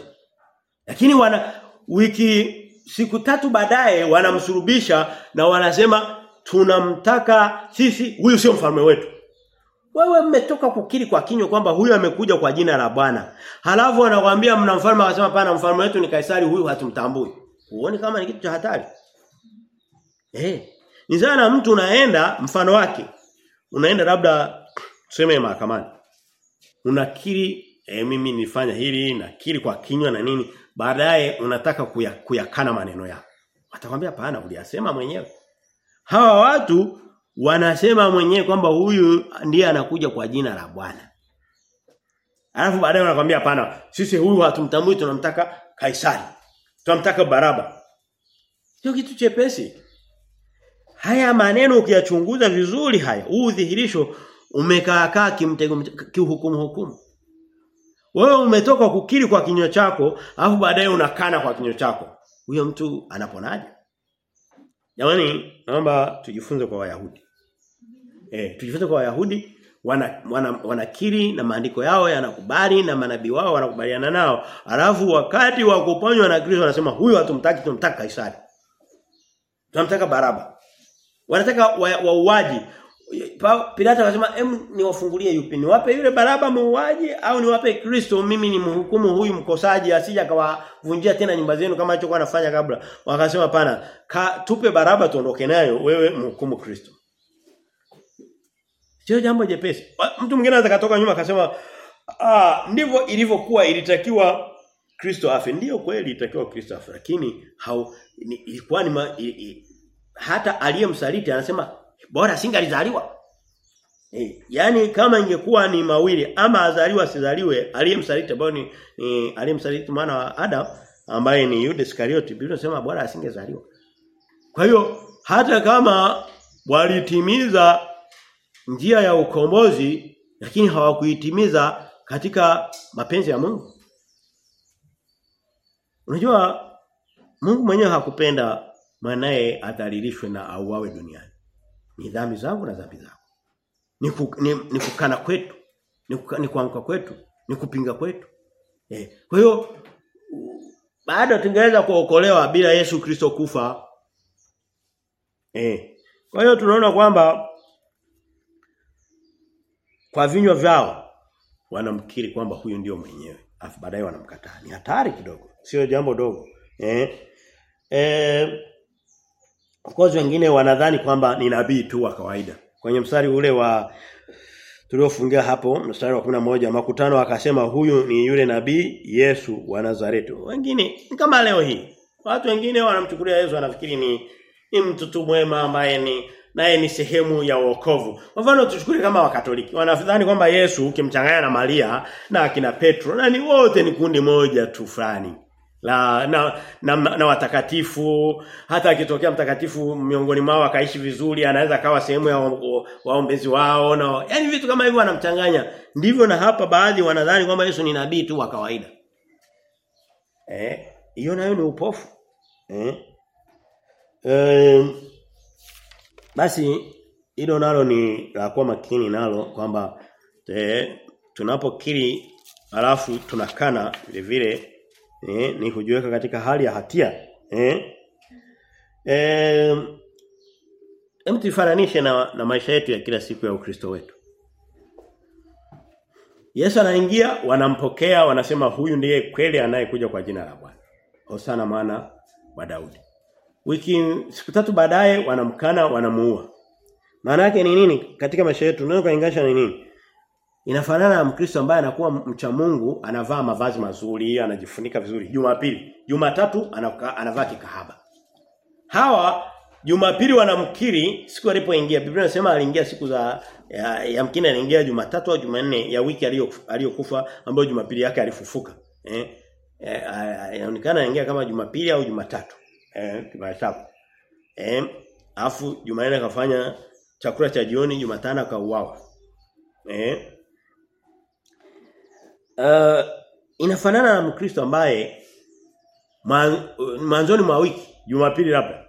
Lakini wana wiki siku tatu baadaye wanamsurubisha na wanasema tunamtaka sisi huyu sio mfalme wetu. Wewe mmetoka kukiri kwa kinywa kwamba huyu amekuja kwa jina la Bwana. Halafu anakuambia mna mfalme akasema pana mfalme wetu ni Kaisari huyu hatumtambui. Huoni kama ni kitu cha hatari? Eh. Ni sana mtu unaenda mfano wake. Unaenda labda tuseme mahakamani. Unakiri eh, mimi nilifanya hili nakiri kwa kinywa na nini baadaye unataka kuya, kuyakana maneno yako. Atakwambia pana uliyasema mwenyewe. Hawa watu wanasema mwenyewe kwamba huyu ndiye anakuja kwa jina la Bwana. Alafu baadaye wanakuambia hapana, sisi huyu hatumtambui tunamtaka Kaisari. Tunamtaka Baraba. Sio kitu chepesi. Haya maneno ukiyachunguza vizuri haya, huu udhihirisho umekaakaa kimtego kihukumu hukumu. Wewe umetoka kukiri kwa kinywa chako, alafu baadaye unakana kwa kinywa chako. Huyo mtu anaponaje? Jamani, naomba tujifunze kwa Wayahudi. Eh, tujifunze kwa Wayahudi wana, wana wanakiri na maandiko yao yanakubali na manabii wao wanakubaliana nao. Alafu wakati wa kuponywa na Kristo wanasema huyu hatumtaki tunamtaka Kaisari. Tunamtaka Baraba. Wanataka wauaji. Wa Pilato akasema em niwafungulie yupi? Niwape yule Baraba muuaji au niwape Kristo mimi ni mhukumu huyu mkosaji asija akawavunjia tena nyumba zenu kama alichokuwa anafanya kabla. Wakasema pana tupe Baraba tuondoke nayo wewe mhukumu Kristo. Sio jambo jepesi. Mtu mwingine anaweza katoka nyuma akasema ah ndivyo ilivyokuwa ilitakiwa Kristo afe. Ndiyo kweli ilitakiwa Kristo afe lakini hau ni, ilikuwa ni ma, i, i, hata aliyemsaliti anasema bora singalizaliwa. Eh, yani kama ingekuwa ni mawili ama azaliwa sizaliwe aliyemsaliti ambaye ni, ni aliyemsaliti mwana wa Adam ambaye ni Yuda Iskarioti Biblia inasema bora asingezaliwa. Kwa hiyo hata kama walitimiza njia ya ukombozi lakini hawakuitimiza katika mapenzi ya Mungu. Unajua Mungu mwenyewe hakupenda mwanae adhalilishwe na auawe duniani. Ni dhambi zangu na dhambi zako. Ni, ku, ni, ni kukana kwetu, ni, kuka, ni kuanguka kwetu, ni kupinga kwetu. Eh. Kwa hiyo bado tungeweza kuokolewa bila Yesu Kristo kufa. Eh. Kwa hiyo tunaona kwamba kwa vinywa vyao wanamkiri kwamba huyu ndio mwenyewe. Afu baadaye wanamkataa. Ni hatari kidogo. Sio jambo dogo. Eh. Eh course wengine wanadhani kwamba ni nabii tu wa kawaida. Kwenye mstari ule wa tuliofungia hapo mstari wa 11 makutano akasema huyu ni yule nabii Yesu wa Nazareti. Wengine kama leo hii. Watu wengine wanamchukulia Yesu wanafikiri ni ni mtu tu mwema ambaye ni naye ni sehemu ya wokovu. Kwa mfano tuchukue kama wakatoliki. Wanadhani kwamba Yesu ukimchanganya na Maria na akina Petro na ni wote ni kundi moja tu fulani. La na, na, na watakatifu hata akitokea mtakatifu miongoni mwao akaishi vizuri anaweza kawa sehemu ya waombezi wao na yani vitu kama hivyo wanamchanganya ndivyo na hapa baadhi wanadhani kwamba Yesu ni nabii tu wa kawaida eh hiyo nayo ni upofu eh um, basi hilo nalo ni la kuwa makini nalo kwamba eh, tunapokiri alafu tunakana vile vile eh, ni kujiweka katika hali ya hatia eh. Eh tufananishe na, na maisha yetu ya kila siku ya Ukristo wetu. Yesu anaingia wanampokea wanasema huyu ndiye kweli anayekuja kwa jina la Bwana. Hosana maana wa Daudi wiki siku tatu baadaye wanamkana wanamuua maana yake ni nini katika maisha yetu tunaweza kuinganisha ni nini Inafanana na Mkristo ambaye anakuwa mcha Mungu, anavaa mavazi mazuri, anajifunika vizuri. Jumapili, Jumatatu anavaa kikahaba. Hawa Jumapili wanamkiri siku alipoingia. Biblia inasema aliingia siku za ya, ya mkina aliingia Jumatatu au Jumanne ya wiki aliyokufa ambayo Jumapili yake alifufuka. Eh? Inaonekana anaingia kama Jumapili au Jumatatu. Eh, kimahesabu. Eh, afu Jumanne akafanya chakula cha jioni, Jumatano akauawa. Eh? Uh, inafanana na Mkristo ambaye mwanzoni mwa wiki Jumapili labda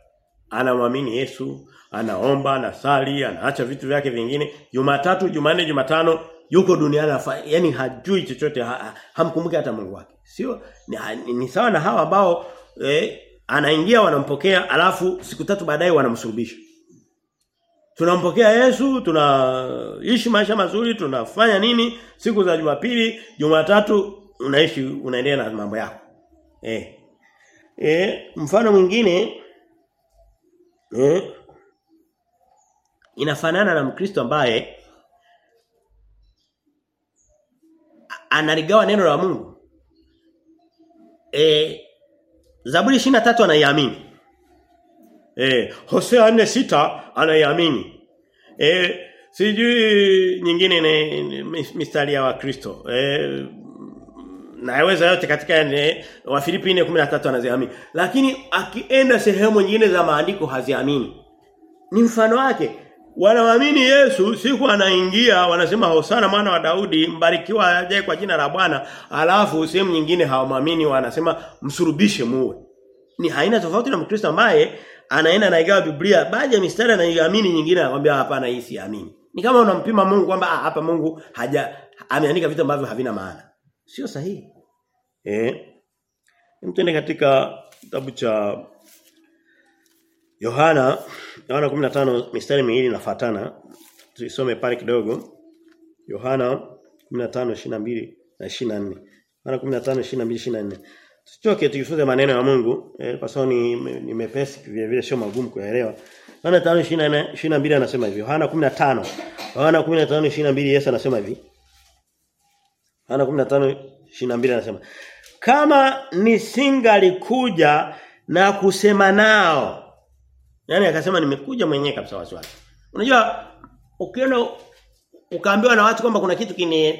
anamwamini Yesu, anaomba, anasali, anaacha vitu vyake vingine. Jumatatu, Jumanne, Jumatano yuko duniani yani hajui chochote ha, hamkumbuki hata Mungu wake. Sio ni, ni sawa na hawa ambao eh, anaingia wanampokea alafu siku tatu baadaye wanamsulubisha. Tunampokea Yesu, tunaishi maisha mazuri, tunafanya nini? Siku za Jumapili, Jumatatu unaishi unaendelea na mambo yako. Eh. Eh, mfano mwingine eh inafanana na Mkristo ambaye analigawa neno la Mungu. Eh Zaburi 23 anaiamini. Eh, Hosea 4:6 anaiamini. Eh, sijui nyingine ni mistari ya Wakristo. Eh, naweza yote katika ne, wa Filipi 4:13 anaziamini. Lakini akienda sehemu nyingine za maandiko haziamini. Ni mfano wake. Wanaamini Yesu siku anaingia wanasema hosana mwana wa Daudi mbarikiwa ajaye kwa jina la Bwana alafu sehemu nyingine hawamwamini wanasema msurubishe muwe. Ni haina tofauti na Mkristo ambaye anaenda naigawa Biblia baadhi ya mistari anaiamini nyingine anakuambia hapana hii siamini. Ni kama unampima Mungu kwamba hapa Mungu haja ameandika vitu ambavyo havina maana. Sio sahihi. Eh. Mtende katika kitabu cha Yohana Yohana 15 mistari miwili inafuatana. Tusome pale kidogo. Yohana 15:22 na 24. Yohana 15:22 24. Tusichoke tujifunze maneno ya Mungu eh, kwa sababu ni, ni mepesi vile vile sio magumu kuelewa. Yohana 5:22 anasema hivi. Yohana 15. Yohana 15:22 Yesu anasema hivi. Yohana 15:22 anasema kama nisingalikuja na kusema nao. Yaani akasema nimekuja mwenyewe kabisa wasiwasi. Unajua ukiona ukaambiwa na watu kwamba kuna kitu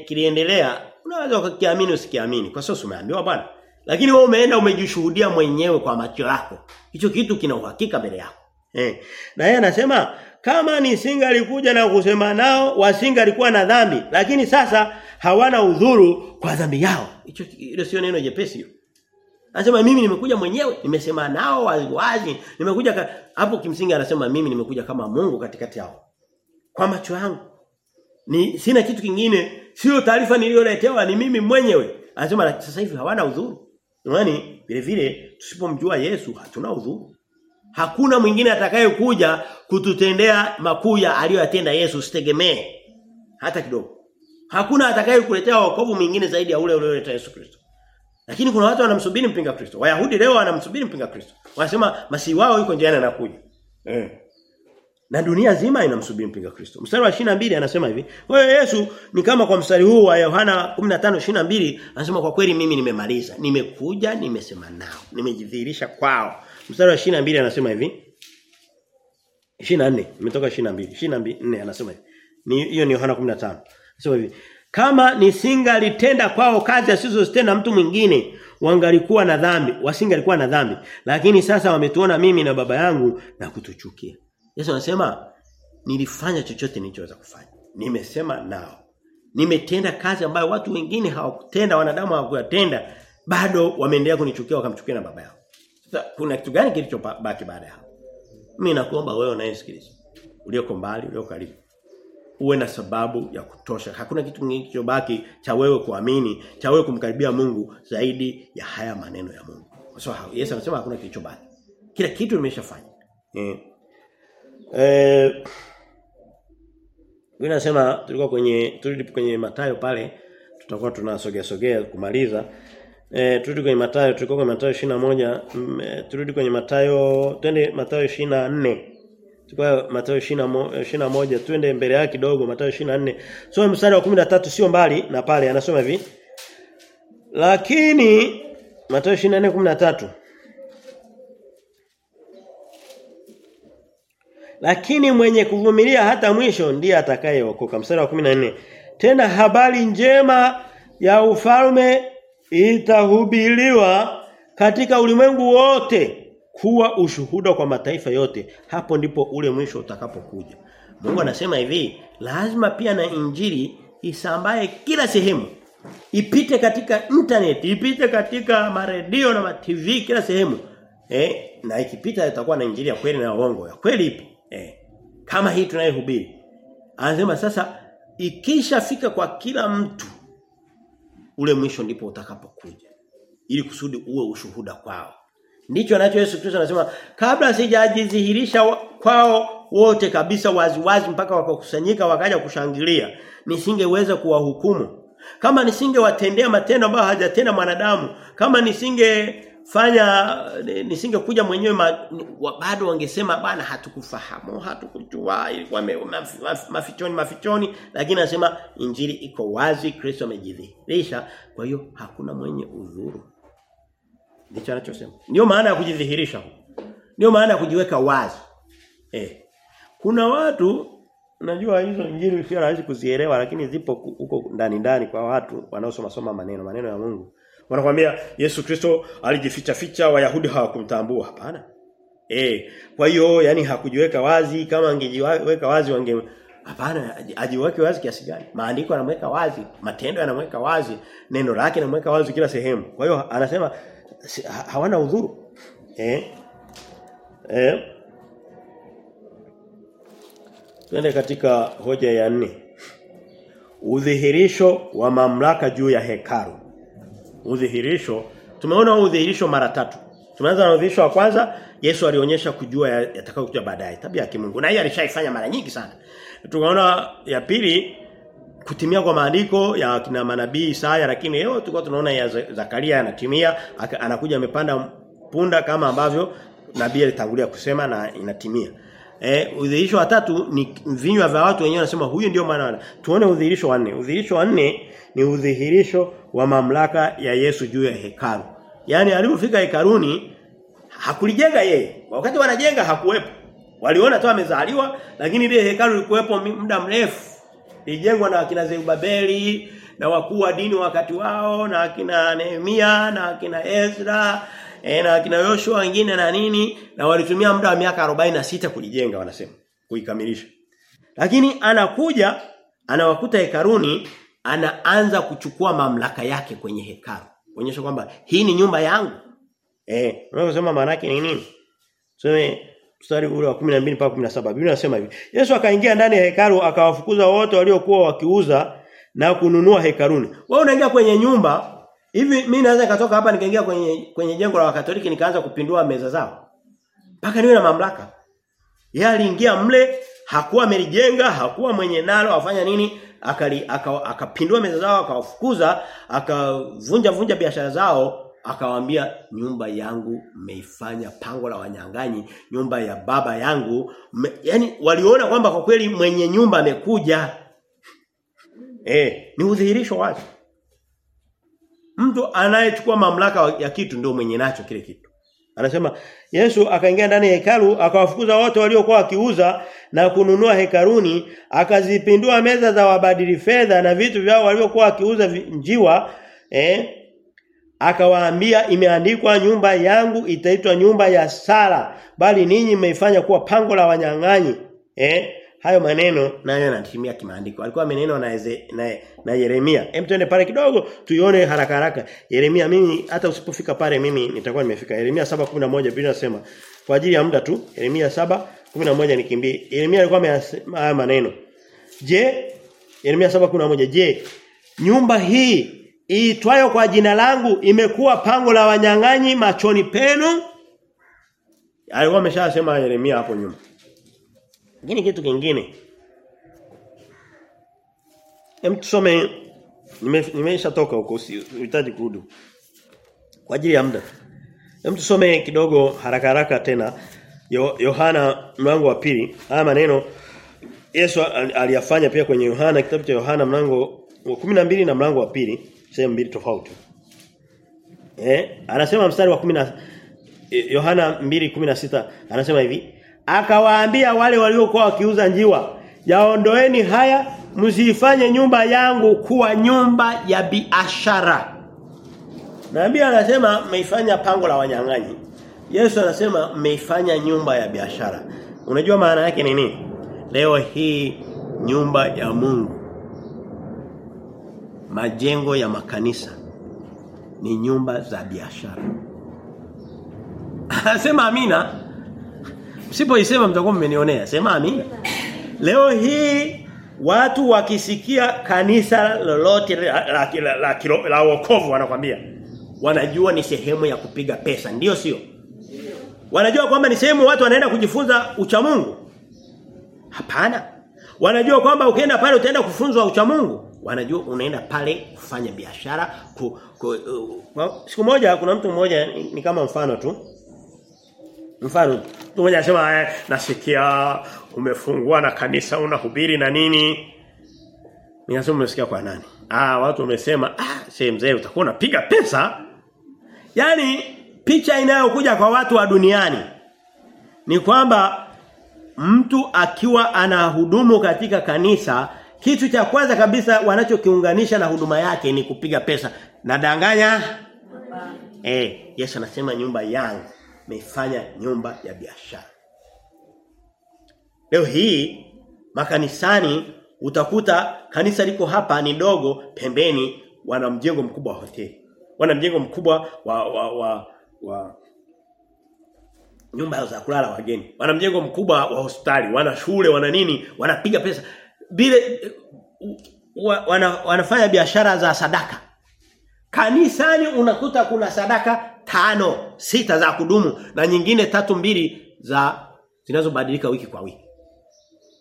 kiliendelea, unaweza ukakiamini usikiamini kwa sababu umeambiwa bwana. Lakini wewe umeenda umejishuhudia mwenyewe kwa macho yako. Hicho kitu kina uhakika mbele yako. Eh. Na yeye anasema kama nisingalikuja na kusema nao wasingalikuwa na dhambi, lakini sasa hawana udhuru kwa dhambi yao. Hicho sio neno jepesi. Anasema mimi nimekuja mwenyewe, nimesema nao wazi wazi. Nimekuja hapo kimsingi anasema mimi nimekuja kama Mungu katikati yao. Kwa macho yangu. Ni sina kitu kingine, sio taarifa niliyoletewa ni mimi mwenyewe. Anasema sasa hivi hawana udhuru. Yaani vile vile tusipomjua Yesu hatuna udhuru. Hakuna mwingine atakayekuja kututendea makuya aliyoyatenda Yesu usitegemee hata kidogo. Hakuna atakayekuletea wokovu mwingine zaidi ya ule ulioleta Yesu Kristo. Lakini kuna watu wanamsubiri mpinga Kristo. Wayahudi leo wanamsubiri mpinga Kristo. Wanasema masihi wao yuko njiani anakuja. Eh. Na dunia nzima inamsubiri mpinga Kristo. Mstari wa 22 anasema hivi. Hiyo Yesu ni kama kwa mstari huu wa Yohana 15:22 anasema kwa kweli mimi nimemaliza. Nimekuja, nimesema nao. Nimejidhihirisha kwao. Mstari wa 22 anasema hivi. 24, imetoka 22. 24 anasema hivi. Ni hiyo ni Yohana 15. Anasema hivi. Kama nisingalitenda kwao kazi asizozitenda mtu mwingine, wangalikuwa na dhambi, wasingalikuwa na dhambi. Lakini sasa wametuona mimi na baba yangu na kutuchukia. Yesu anasema nilifanya chochote nilichoweza kufanya. Nimesema nao. Nimetenda kazi ambayo watu wengine hawakutenda, wanadamu hawakuyatenda, bado wameendelea kunichukia wakamchukia na baba yao. Sasa kuna kitu gani kilichobaki baada ya hapo? Mimi nakuomba wewe unayesikiliza, ulioko mbali, ulioko karibu, uwe na sababu ya kutosha. Hakuna kitu kingine kilichobaki cha wewe kuamini, cha wewe kumkaribia Mungu zaidi ya haya maneno ya Mungu. Kwa so, sababu Yesu anasema hakuna kilichobaki. Kila kitu nimeshafanya. Eh. Eh nasema tulikuwa kwenye turudi kwenye Mathayo pale tutakuwa tunasogea sogea kumaliza. Eh turudi kwenye Mathayo tulikuwa kwenye Mathayo 21 mm, e, turudi kwenye Mathayo twende Mathayo 24. Tulikuwa Mathayo 21 twende mbele yake kidogo Mathayo 24. Soma mstari wa 13 sio mbali na pale anasoma hivi. Lakini Mathayo 24:13 Lakini mwenye kuvumilia hata mwisho ndiye atakayeokoka. Mstari wa 14. Tena habari njema ya ufalme itahubiriwa katika ulimwengu wote kuwa ushuhuda kwa mataifa yote. Hapo ndipo ule mwisho utakapokuja. Mungu anasema hivi, lazima pia na injili isambae kila sehemu. Ipite katika internet, ipite katika maredio na TV kila sehemu. Eh, na ikipita itakuwa na injili ya kweli na uongo. Ya kweli ipo. Eh. Kama hii tunayohubiri. Anasema sasa ikishafika kwa kila mtu ule mwisho ndipo utakapokuja. Ili kusudi uwe ushuhuda kwao. Ndicho anacho Yesu Kristo anasema kabla sijajidhihirisha kwao wote kabisa waziwazi wazi mpaka wakakusanyika wakaja kushangilia nisingeweza kuwahukumu. Kama nisingewatendea matendo ambayo hajatenda mwanadamu, kama nisingefanya nisingekuja mwenyewe bado wangesema bana hatukufahamu, hatukujua, ilikuwa maf, maf, mafichoni mafichoni, lakini anasema injili iko wazi, Kristo amejidhihirisha, kwa hiyo hakuna mwenye udhuru. Ndicho anachosema. Ndio maana ya kujidhihirisha. Ndio maana ya kujiweka wazi. Eh. Kuna watu najua hizo injili sio rahisi kuzielewa lakini zipo huko ndani ndani kwa watu wanaosoma soma maneno maneno ya Mungu. Wanakuambia Yesu Kristo alijificha ficha Wayahudi hawakumtambua hapana. Eh, kwa hiyo yani hakujiweka wazi kama angejiweka wazi wange hapana ajiweke wazi kiasi gani? Maandiko yanamweka wazi, matendo yanamweka wazi, neno lake yanamweka wazi kila sehemu. Kwa hiyo anasema hawana udhuru. Eh? Eh? Twende katika hoja ya nne. Udhihirisho wa mamlaka juu ya hekaru. Udhihirisho, tumeona udhihirisho mara tatu. Tumeanza na udhihirisho wa kwanza, Yesu alionyesha kujua yatakayokuja baadaye, tabia ya kimungu. Na hii alishaifanya mara nyingi sana. Tukaona ya pili kutimia kwa maandiko ya kina manabii Isaya lakini leo tulikuwa tunaona ya Zakaria anatimia anakuja amepanda punda kama ambavyo nabii alitangulia kusema na inatimia. Eh udhihirisho wa tatu ni vinywa vya watu wenyewe wanasema huyu ndio maana. Tuone udhihirisho wa nne. Udhihirisho wa nne ni udhihirisho wa mamlaka ya Yesu juu ya hekalu. Yaani alipofika hekaluni hakulijenga yeye. Wakati wanajenga hakuwepo. Waliona tu amezaliwa lakini ile hekalu lilikuwepo muda mrefu. Lilijengwa na akina Zerubabeli na wakuu wa dini wakati wao na akina Nehemia na akina Ezra e, na akina Yoshua wengine na nini na walitumia muda wa miaka 46 kulijenga wanasema kuikamilisha. Lakini anakuja anawakuta hekaruni anaanza kuchukua mamlaka yake kwenye hekalu. Kuonyesha kwamba hii ni nyumba yangu. Eh, unasema maana yake ni nini? Tuseme mstari ule wa 12 mpaka 17. Biblia inasema hivi. Yesu akaingia ndani ya hekalu akawafukuza wote waliokuwa wakiuza na kununua hekaruni. Wewe unaingia kwenye nyumba Hivi mimi naweza katoka hapa nikaingia kwenye kwenye jengo la Wakatoliki nikaanza kupindua meza zao. Mpaka niwe na mamlaka. Yeye aliingia mle, hakuwa amelijenga, hakuwa mwenye nalo afanya nini? Akali akapindua aka meza zao, akawafukuza, akavunja vunja biashara zao, akawaambia nyumba yangu meifanya pango la wanyang'anyi, nyumba ya baba yangu. Me, yani waliona kwamba kwa kweli mwenye nyumba amekuja. Eh, ni udhihirisho wazi. Mtu anayechukua mamlaka ya kitu ndio mwenye nacho kile kitu. Anasema Yesu akaingia ndani ya hekalu akawafukuza wote waliokuwa wakiuza na kununua hekaruni akazipindua meza za wabadili fedha na vitu vyao waliokuwa wakiuza njiwa eh akawaambia imeandikwa nyumba yangu itaitwa nyumba ya sala bali ninyi mmeifanya kuwa pango la wanyang'anyi eh hayo maneno nayo yanatimia kimaandiko. Alikuwa amenenwa na, na na Yeremia. Hem twende pale kidogo tuione haraka haraka. Yeremia mimi hata usipofika pale mimi nitakuwa nimefika. Yeremia 7:11 Biblia inasema kwa ajili ya muda tu Yeremia 7:11 nikimbie. Yeremia alikuwa amesema haya maneno. Je, Yeremia 7:11 je, nyumba hii iitwayo kwa jina langu imekuwa pango la wanyang'anyi machoni penu? Alikuwa ameshasema Yeremia hapo nyuma. Lakini kitu kingine. Hem tusome nimesha toka huko usihitaji kurudi. Kwa ajili ya muda. Hem tusome kidogo haraka haraka tena Yohana mlango wa pili. Haya maneno Yesu aliyafanya pia kwenye Yohana kitabu cha Yohana mlango wa 12 na mlango wa pili sehemu mbili tofauti. Eh, anasema mstari wa 10 Yohana 2:16 anasema hivi akawaambia wale waliokuwa wakiuza njiwa yaondoeni haya msifanye nyumba yangu kuwa nyumba ya biashara. Naambia anasema mmeifanya pango la wanyang'anyi. Yesu anasema mmeifanya nyumba ya biashara. Unajua maana yake ni nini? Leo hii nyumba ya Mungu majengo ya makanisa ni nyumba za biashara [laughs] Sema amina Msipoisema mtakuwa mmenionea. Sema amina. Leo hii watu wakisikia kanisa lolote la, la, la, la, la, wokovu wanakwambia wanajua ni sehemu ya kupiga pesa, ndio sio? Wanajua kwamba ni sehemu watu wanaenda kujifunza uchamungu? Hapana. Wanajua kwamba ukienda pale utaenda kufunzwa uchamungu? Wanajua unaenda pale kufanya biashara ku, ku, uh, siku moja kuna mtu mmoja ni, ni kama mfano tu Mfano, mtu mmoja anasema eh, nasikia umefungua na kanisa unahubiri na nini? Ninasema umesikia kwa nani? Ah, watu wamesema ah, sasa mzee utakuwa unapiga pesa. yani picha inayokuja kwa watu wa duniani ni kwamba mtu akiwa anahudumu katika kanisa kitu cha kwanza kabisa wanachokiunganisha na huduma yake ni kupiga pesa. Nadanganya? Eh, Yesu anasema nyumba yangu meifanya nyumba ya biashara. Leo hii makanisani utakuta kanisa liko hapa ni dogo pembeni wana mjengo mkubwa wa hoteli. Wana mjengo mkubwa wa wa wa, wa nyumba za kulala wageni. Wana mjengo mkubwa wa hospitali, wana shule, wana nini, wanapiga pesa. Bile wa, wana, wanafanya biashara za sadaka. Kanisani unakuta kuna sadaka tano, sita za kudumu na nyingine tatu mbili za zinazobadilika wiki kwa wiki.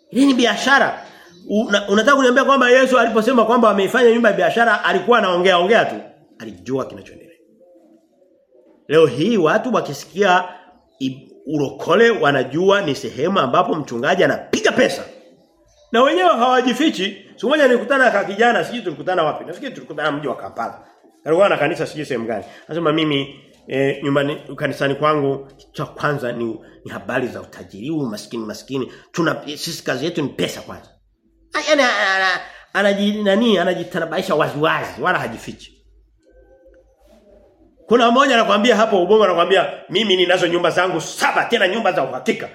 Hii ni biashara. Una, unataka kuniambia kwamba Yesu aliposema kwamba ameifanya nyumba ya biashara alikuwa anaongea ongea tu. Alijua kinachoendelea. Leo hii watu wakisikia urokole wanajua ni sehemu ambapo mchungaji anapiga pesa. Na wenyewe hawajifichi. Siku moja nilikutana na kijana sijui tulikutana wapi. Nafikiri tulikutana mji wa Kampala. Alikuwa na kanisa sijui sehemu gani. Anasema mimi e, nyumbani kanisani kwangu cha kwanza ni, ni habari za utajiri, maskini maskini. Tuna sisi kazi yetu ni pesa kwanza. Yaani anaji nani anajitanabaisha waziwazi wala hajifichi. Kuna mmoja anakuambia hapo ubongo anakuambia mimi ninazo nyumba zangu saba tena nyumba za uhakika.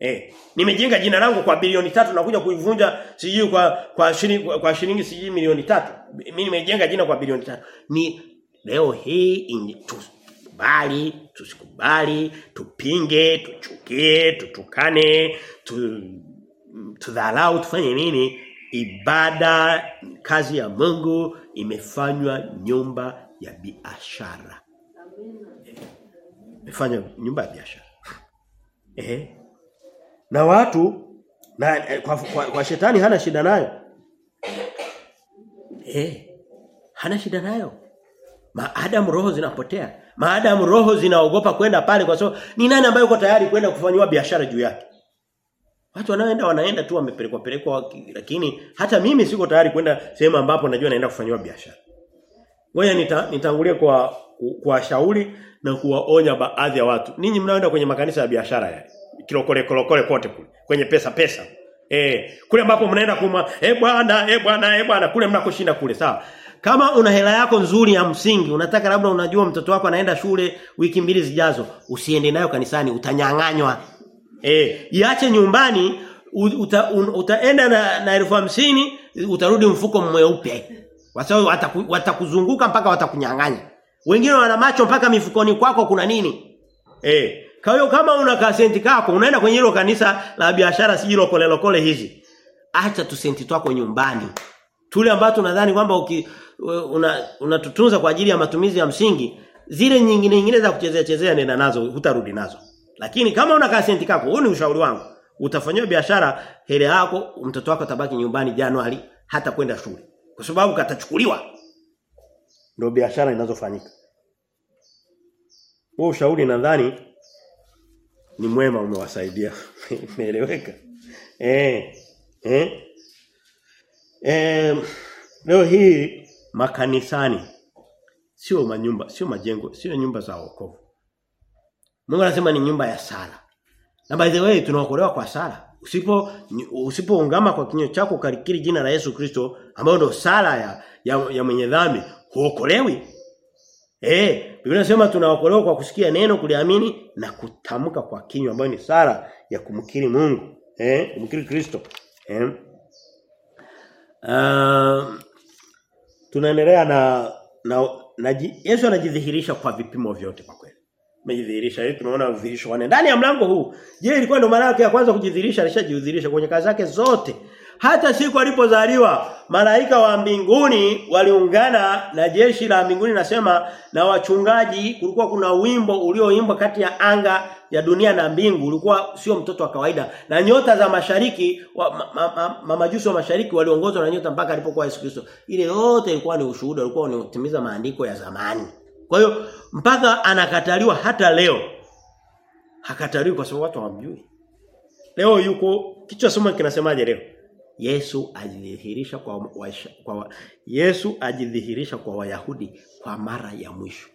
Eh, nimejenga jina langu kwa bilioni tatu na kuja kuivunja sijui kwa kwa shilingi kwa, shilingi sijui milioni tatu. Mimi nimejenga jina kwa bilioni tatu. Ni leo hii tukubali, tusikubali, tupinge, tuchukie, tutukane, tu tudharau tufanye nini? Ibada kazi ya Mungu imefanywa nyumba ya biashara. Imefanywa nyumba ya biashara. [laughs] Eh? Na watu na kwa, kwa, kwa shetani hana shida nayo. Eh. Hana shida nayo. Maadamu roho zinapotea, maadamu roho zinaogopa kwenda pale kwa sababu ni nani ambaye yuko tayari kwenda kufanywa biashara juu yake? Watu wanaoenda wanaenda tu wamepelekwa pelekwa lakini hata mimi siko tayari kwenda sehemu ambapo najua naenda kufanywa biashara. Ngoja nita, nitangulie kwa kuwashauri na kuwaonya baadhi ya watu. Ninyi mnaoenda kwenye makanisa ya biashara yale. Kilokole kolokole kote kule. Kwenye pesa pesa. Eh, kule ambapo mnaenda kuma eh bwana, eh bwana, eh bwana kule mnakoshinda kule, sawa. Kama una hela yako nzuri ya msingi, unataka labda unajua mtoto wako anaenda shule wiki mbili zijazo, usiende nayo kanisani, utanyang'anywa. Eh, iache nyumbani uta, un, utaenda na, na elfu hamsini utarudi mfuko mweupe. Kwa sababu wataku, watakuzunguka mpaka watakunyang'anya. Wengine wana macho mpaka mifukoni kwako kuna nini? Eh, kwa hiyo kama una kasenti kako unaenda kwenye hilo kanisa la biashara sijilo kole lokole hizi. Acha tu senti twako nyumbani. Tule ambazo tunadhani kwamba unatutunza una kwa ajili ya matumizi ya msingi, zile nyingine nyingine za kuchezea chezea nenda nazo, hutarudi nazo. Lakini kama una kasenti kako, huu ni ushauri wangu. Utafanyia biashara hele yako, mtoto wako tabaki nyumbani Januari hata kwenda shule. Kwa sababu katachukuliwa. Ndio biashara inazofanyika. Huo ushauri nadhani ni mwema umewasaidia. [laughs] Imeeleweka. eh. Eh. Eh leo hii makanisani sio manyumba, sio majengo, sio nyumba za wokovu. Mungu anasema ni nyumba ya sala. Na by the way tunaokolewa kwa sala. Usipo usipoungama kwa kinywa chako ukalikiri jina la Yesu Kristo ambayo ndio sala ya, ya, ya mwenye dhambi, huokolewi. Eh, Biblia inasema tunaokolewa kwa kusikia neno, kuliamini na kutamka kwa kinywa ambayo ni sala ya kumkiri Mungu. Eh, kumkiri Kristo. Eh. Uh, tunaendelea na, na, na Yesu anajidhihirisha kwa vipimo vyote kwa kweli. Amejidhihirisha hivi tunaona udhihirisho wane ndani ya mlango huu. Je, ilikuwa ndo mara yake ya kwanza kujidhihirisha alishajidhihirisha kwenye kazi zake zote. Hata siku alipozaliwa malaika wa mbinguni waliungana na jeshi la mbinguni nasema na wachungaji kulikuwa kuna wimbo ulioimbwa kati ya anga ya dunia na mbingu. Ulikuwa sio mtoto wa kawaida. Na nyota za mashariki wa, ma, ma, ma, mamajusi wa mashariki waliongozwa na nyota mpaka alipokuwa Yesu Kristo. Ile yote ilikuwa ni ushuhuda ulikuwa unatimiza maandiko ya zamani. Kwa hiyo mpaka anakataliwa hata leo. Hakataliwi kwa sababu watu hawamjui. Leo yuko kichwa somo kinasemaje leo Yesu ajidhihirisha kwa, wa, kwa Yesu ajidhihirisha kwa Wayahudi kwa mara ya mwisho.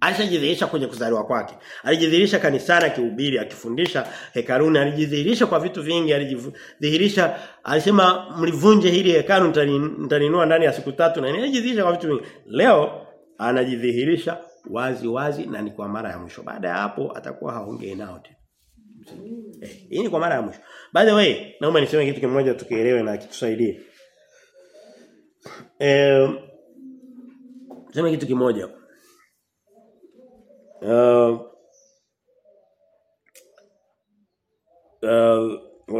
Alishajidhihirisha kwenye kuzaliwa kwake. Alijidhihirisha kanisani akihubiri, akifundisha hekaruni alijidhihirisha kwa vitu vingi, alijidhihirisha alisema mlivunje hili hekalu nitaninua ndani ya siku tatu na alijidhihirisha kwa vitu vingi. Leo anajidhihirisha wazi wazi na ni kwa mara ya mwisho. Baada ya hapo atakuwa haongei nao tena. Eh, hii ni kwa mara ya mwisho. By the way, naomba niseme kitu kimoja tukielewe na kitusaidie. Eh, sema kitu kimoja. Uh,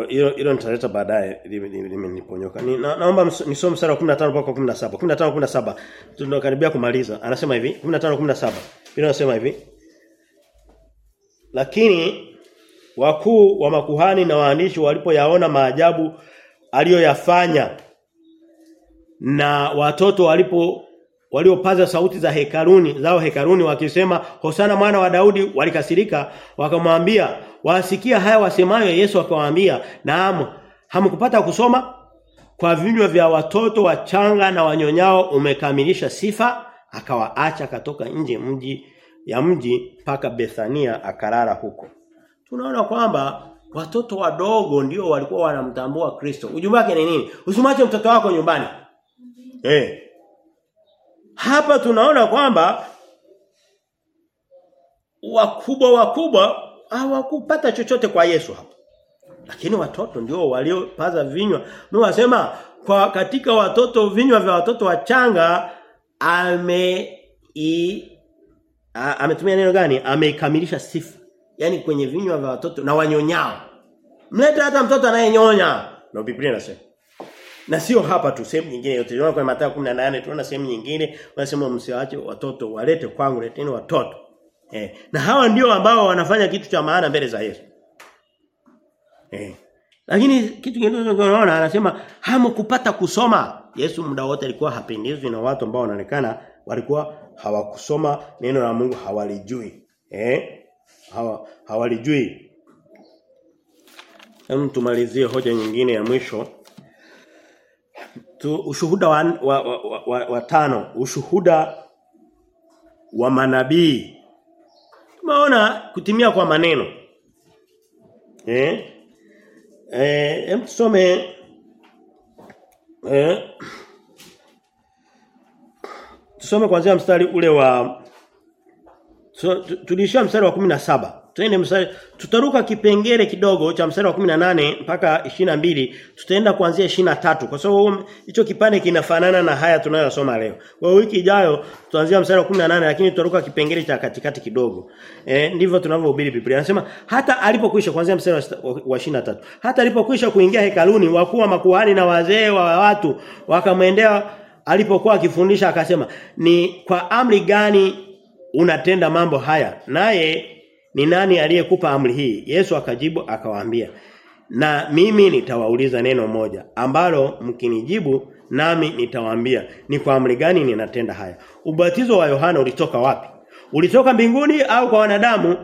hilo hilo nitaleta baadaye limeniponyoka. Ni, na, naomba nisome mstari wa 15 mpaka 17. 15 17 tunakaribia kumaliza. Anasema hivi, 15 17. Bila anasema hivi. Lakini wakuu wa makuhani na waandishi walipoyaona maajabu aliyoyafanya na watoto walipo waliopaza sauti za hekaruni zao hekaruni wakisema hosana mwana wa Daudi walikasirika wakamwambia wasikia haya wasemayo. Yesu akawaambia naam hamkupata kusoma? Kwa vinywa vya watoto wachanga na wanyonyao umekamilisha sifa. Akawaacha akatoka nje mji ya mji mpaka Bethania akalala huko tunaona kwamba watoto wadogo ndio walikuwa wanamtambua Kristo ujumbe wake ni nini usimache mtoto wako nyumbani eh hapa tunaona kwamba wakubwa wakubwa hawakupata chochote kwa Yesu hapa. Lakini watoto ndio waliopaza vinywa. Mungu anasema kwa katika watoto vinywa vya watoto wachanga ame i, a, ametumia neno gani? Ameikamilisha sifa. Yaani kwenye vinywa vya watoto na wanyonyao. Mlete hata mtoto anayenyonya. Na Biblia inasema. Na sio hapa tu sehemu nyingine yote. Tunaona kwa Mathayo 18 tunaona sehemu nyingine wanasema msiwaache watoto walete kwangu leteni watoto. Eh. Na hawa ndio ambao wanafanya kitu cha maana mbele za Yesu. Eh. Lakini kitu kingine tunaona anasema hamkupata kusoma. Yesu muda wote alikuwa hapendezwi na watu ambao wanaonekana walikuwa hawakusoma neno la Mungu hawalijui. Eh? Hawa hawalijui. Hem tumalizie hoja nyingine ya mwisho. Tu, ushuhuda wa, wa, wa, wa, wa tano. Ushuhuda wa manabii. Tumeona kutimia kwa maneno. Eh? Eh hem tusome eh? Tusome kuanzia mstari ule wa so, tulishia mstari wa 17 Tuende mstari tutaruka kipengele kidogo cha mstari wa 18 mpaka 22 tutaenda kuanzia 23 kwa sababu hicho kipande kinafanana na haya tunayosoma leo. Kwa wiki ijayo tutaanzia mstari wa 18 lakini tutaruka kipengele cha katikati kidogo. Eh ndivyo tunavyohubiri Biblia. Anasema hata alipokwisha kuanzia mstari wa 23. Hata alipokwisha kuingia hekaluni wakuu wa makuhani na wazee wa watu wakamwendea alipokuwa akifundisha akasema ni kwa amri gani unatenda mambo haya? Naye ni nani aliyekupa amri hii? Yesu akajibu akawaambia, na mimi nitawauliza neno moja ambalo mkinijibu nami nitawaambia ni kwa amri gani ninatenda haya. Ubatizo wa Yohana ulitoka wapi? Ulitoka mbinguni au kwa wanadamu?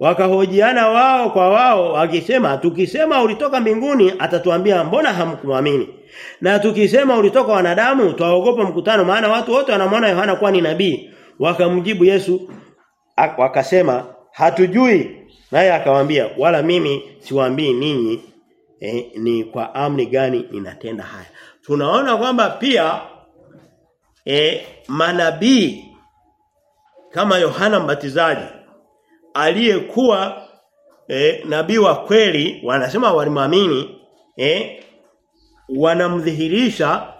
Wakahojiana wao kwa wao wakisema tukisema ulitoka mbinguni atatuambia mbona hamkumwamini? Na tukisema ulitoka wanadamu twaogopa mkutano maana watu wote wanamwona Yohana kuwa ni nabii. Wakamjibu Yesu wakasema hatujui. Naye akawaambia wala mimi siwaambii ninyi eh, ni kwa amri gani ninatenda haya? Tunaona kwamba pia eh, manabii kama Yohana Mbatizaji aliyekuwa eh, nabii wa kweli wanasema walimwamini eh, wanamdhihirisha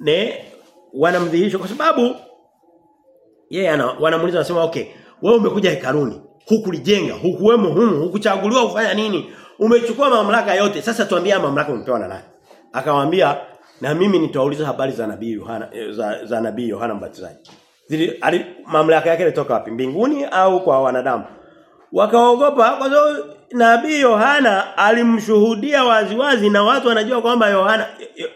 ne wanamdhihirisha kwa sababu yeye yeah, wanamuuliza anasema okay wewe umekuja hekaruni hukulijenga hukuwemo humu hukuchaguliwa kufanya nini? Umechukua mamlaka yote. Sasa tuambie mamlaka umepewa na nani? Akamwambia na mimi nitawauliza habari za nabii Yohana za, za nabii Yohana Mbatizaji. Zili ali, mamlaka yake ilitoka wapi? Mbinguni au kwa wanadamu? Wakaogopa kwa sababu nabii Yohana alimshuhudia waziwazi na watu wanajua kwamba Yohana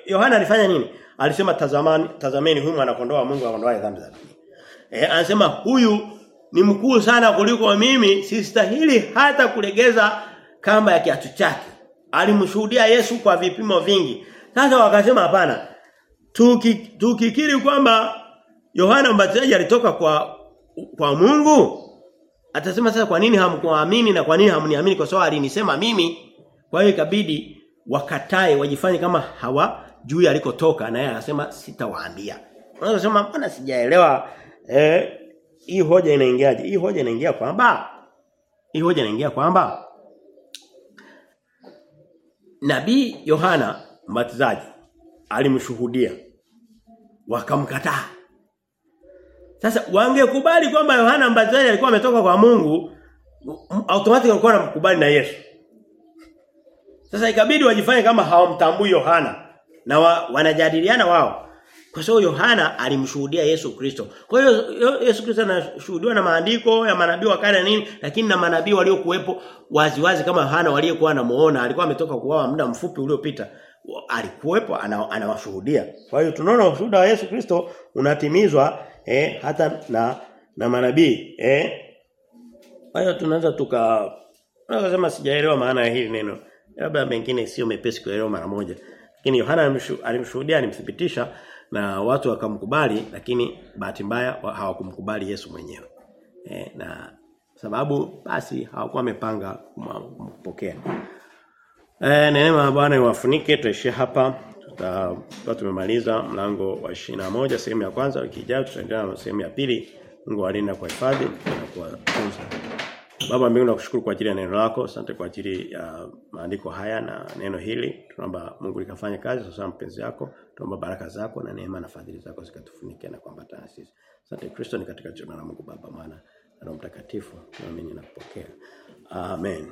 Yohana alifanya nini? Alisema tazamani tazameni huyu mwana kondoo wa Mungu aondoaye dhambi za dunia eh anasema huyu ni mkuu sana kuliko mimi sistahili hata kulegeza kamba ya kiatu chake. Alimshuhudia Yesu kwa vipimo vingi. Sasa wakasema hapana tuki, tukikiri kwamba Yohana Mbatizaji alitoka kwa kwa Mungu atasema sasa kwa nini hamkuamini na kwa nini hamniamini? Kwa sababu alinisema mimi. Kwa hiyo ikabidi wakatae wajifanye kama hawa juu alikotoka na yeye anasema sitawaambia. Unaweza kusema mbona sijaelewa eh hii hoja inaingiaje? Hii hoja inaingia kwamba hii hoja inaingia kwamba Nabii Yohana Mbatizaji alimshuhudia wakamkataa. Sasa wangekubali kwamba Yohana Mbatizaji alikuwa ametoka kwa Mungu automatically walikuwa wanamkubali na Yesu. Sasa ikabidi wajifanye kama hawamtambui Yohana na wa, wanajadiliana wao. Kwa sababu Yohana alimshuhudia Yesu Kristo. Kwa hiyo Yesu Kristo anashuhudiwa na maandiko ya manabii wa kale nini, lakini na manabii waliokuwepo waziwazi kama Yohana waliyekuwa anamuona, alikuwa ametoka kuoa muda mfupi uliopita. alikuwepo anawashuhudia. Kwa hiyo tunaona ushuhuda wa Yesu Kristo unatimizwa eh, hata na na manabii eh. Kwa hiyo tunaweza tuka Unaweza sijaelewa maana ya hili neno. Labda mengine sio mepesi kuelewa mara moja. Lakini Yohana alimshuhudia, alimthibitisha na watu wakamkubali lakini bahati mbaya hawakumkubali Yesu mwenyewe. E, na sababu basi hawakuwa wamepanga kumpokea. Eh neema Bwana iwafunike tuishie hapa. Tutakuwa tumemaliza mlango wa moja sehemu ya kwanza wiki ijayo tutaendelea na sehemu ya pili. Mungu alinde kwa hifadhi na kuwatunza. Baba mbingu nakushukuru kwa ajili ya neno lako. Asante kwa ajili ya maandiko haya na neno hili. Tunaomba Mungu likafanye kazi sasa mpenzi yako. Tunaomba baraka zako na neema na fadhili zako zikatufunike na kuambatana sisi. Asante Kristo ni katika jina la Mungu Baba Mwana na Roho Mtakatifu. Tunaamini na kupokea. Amen.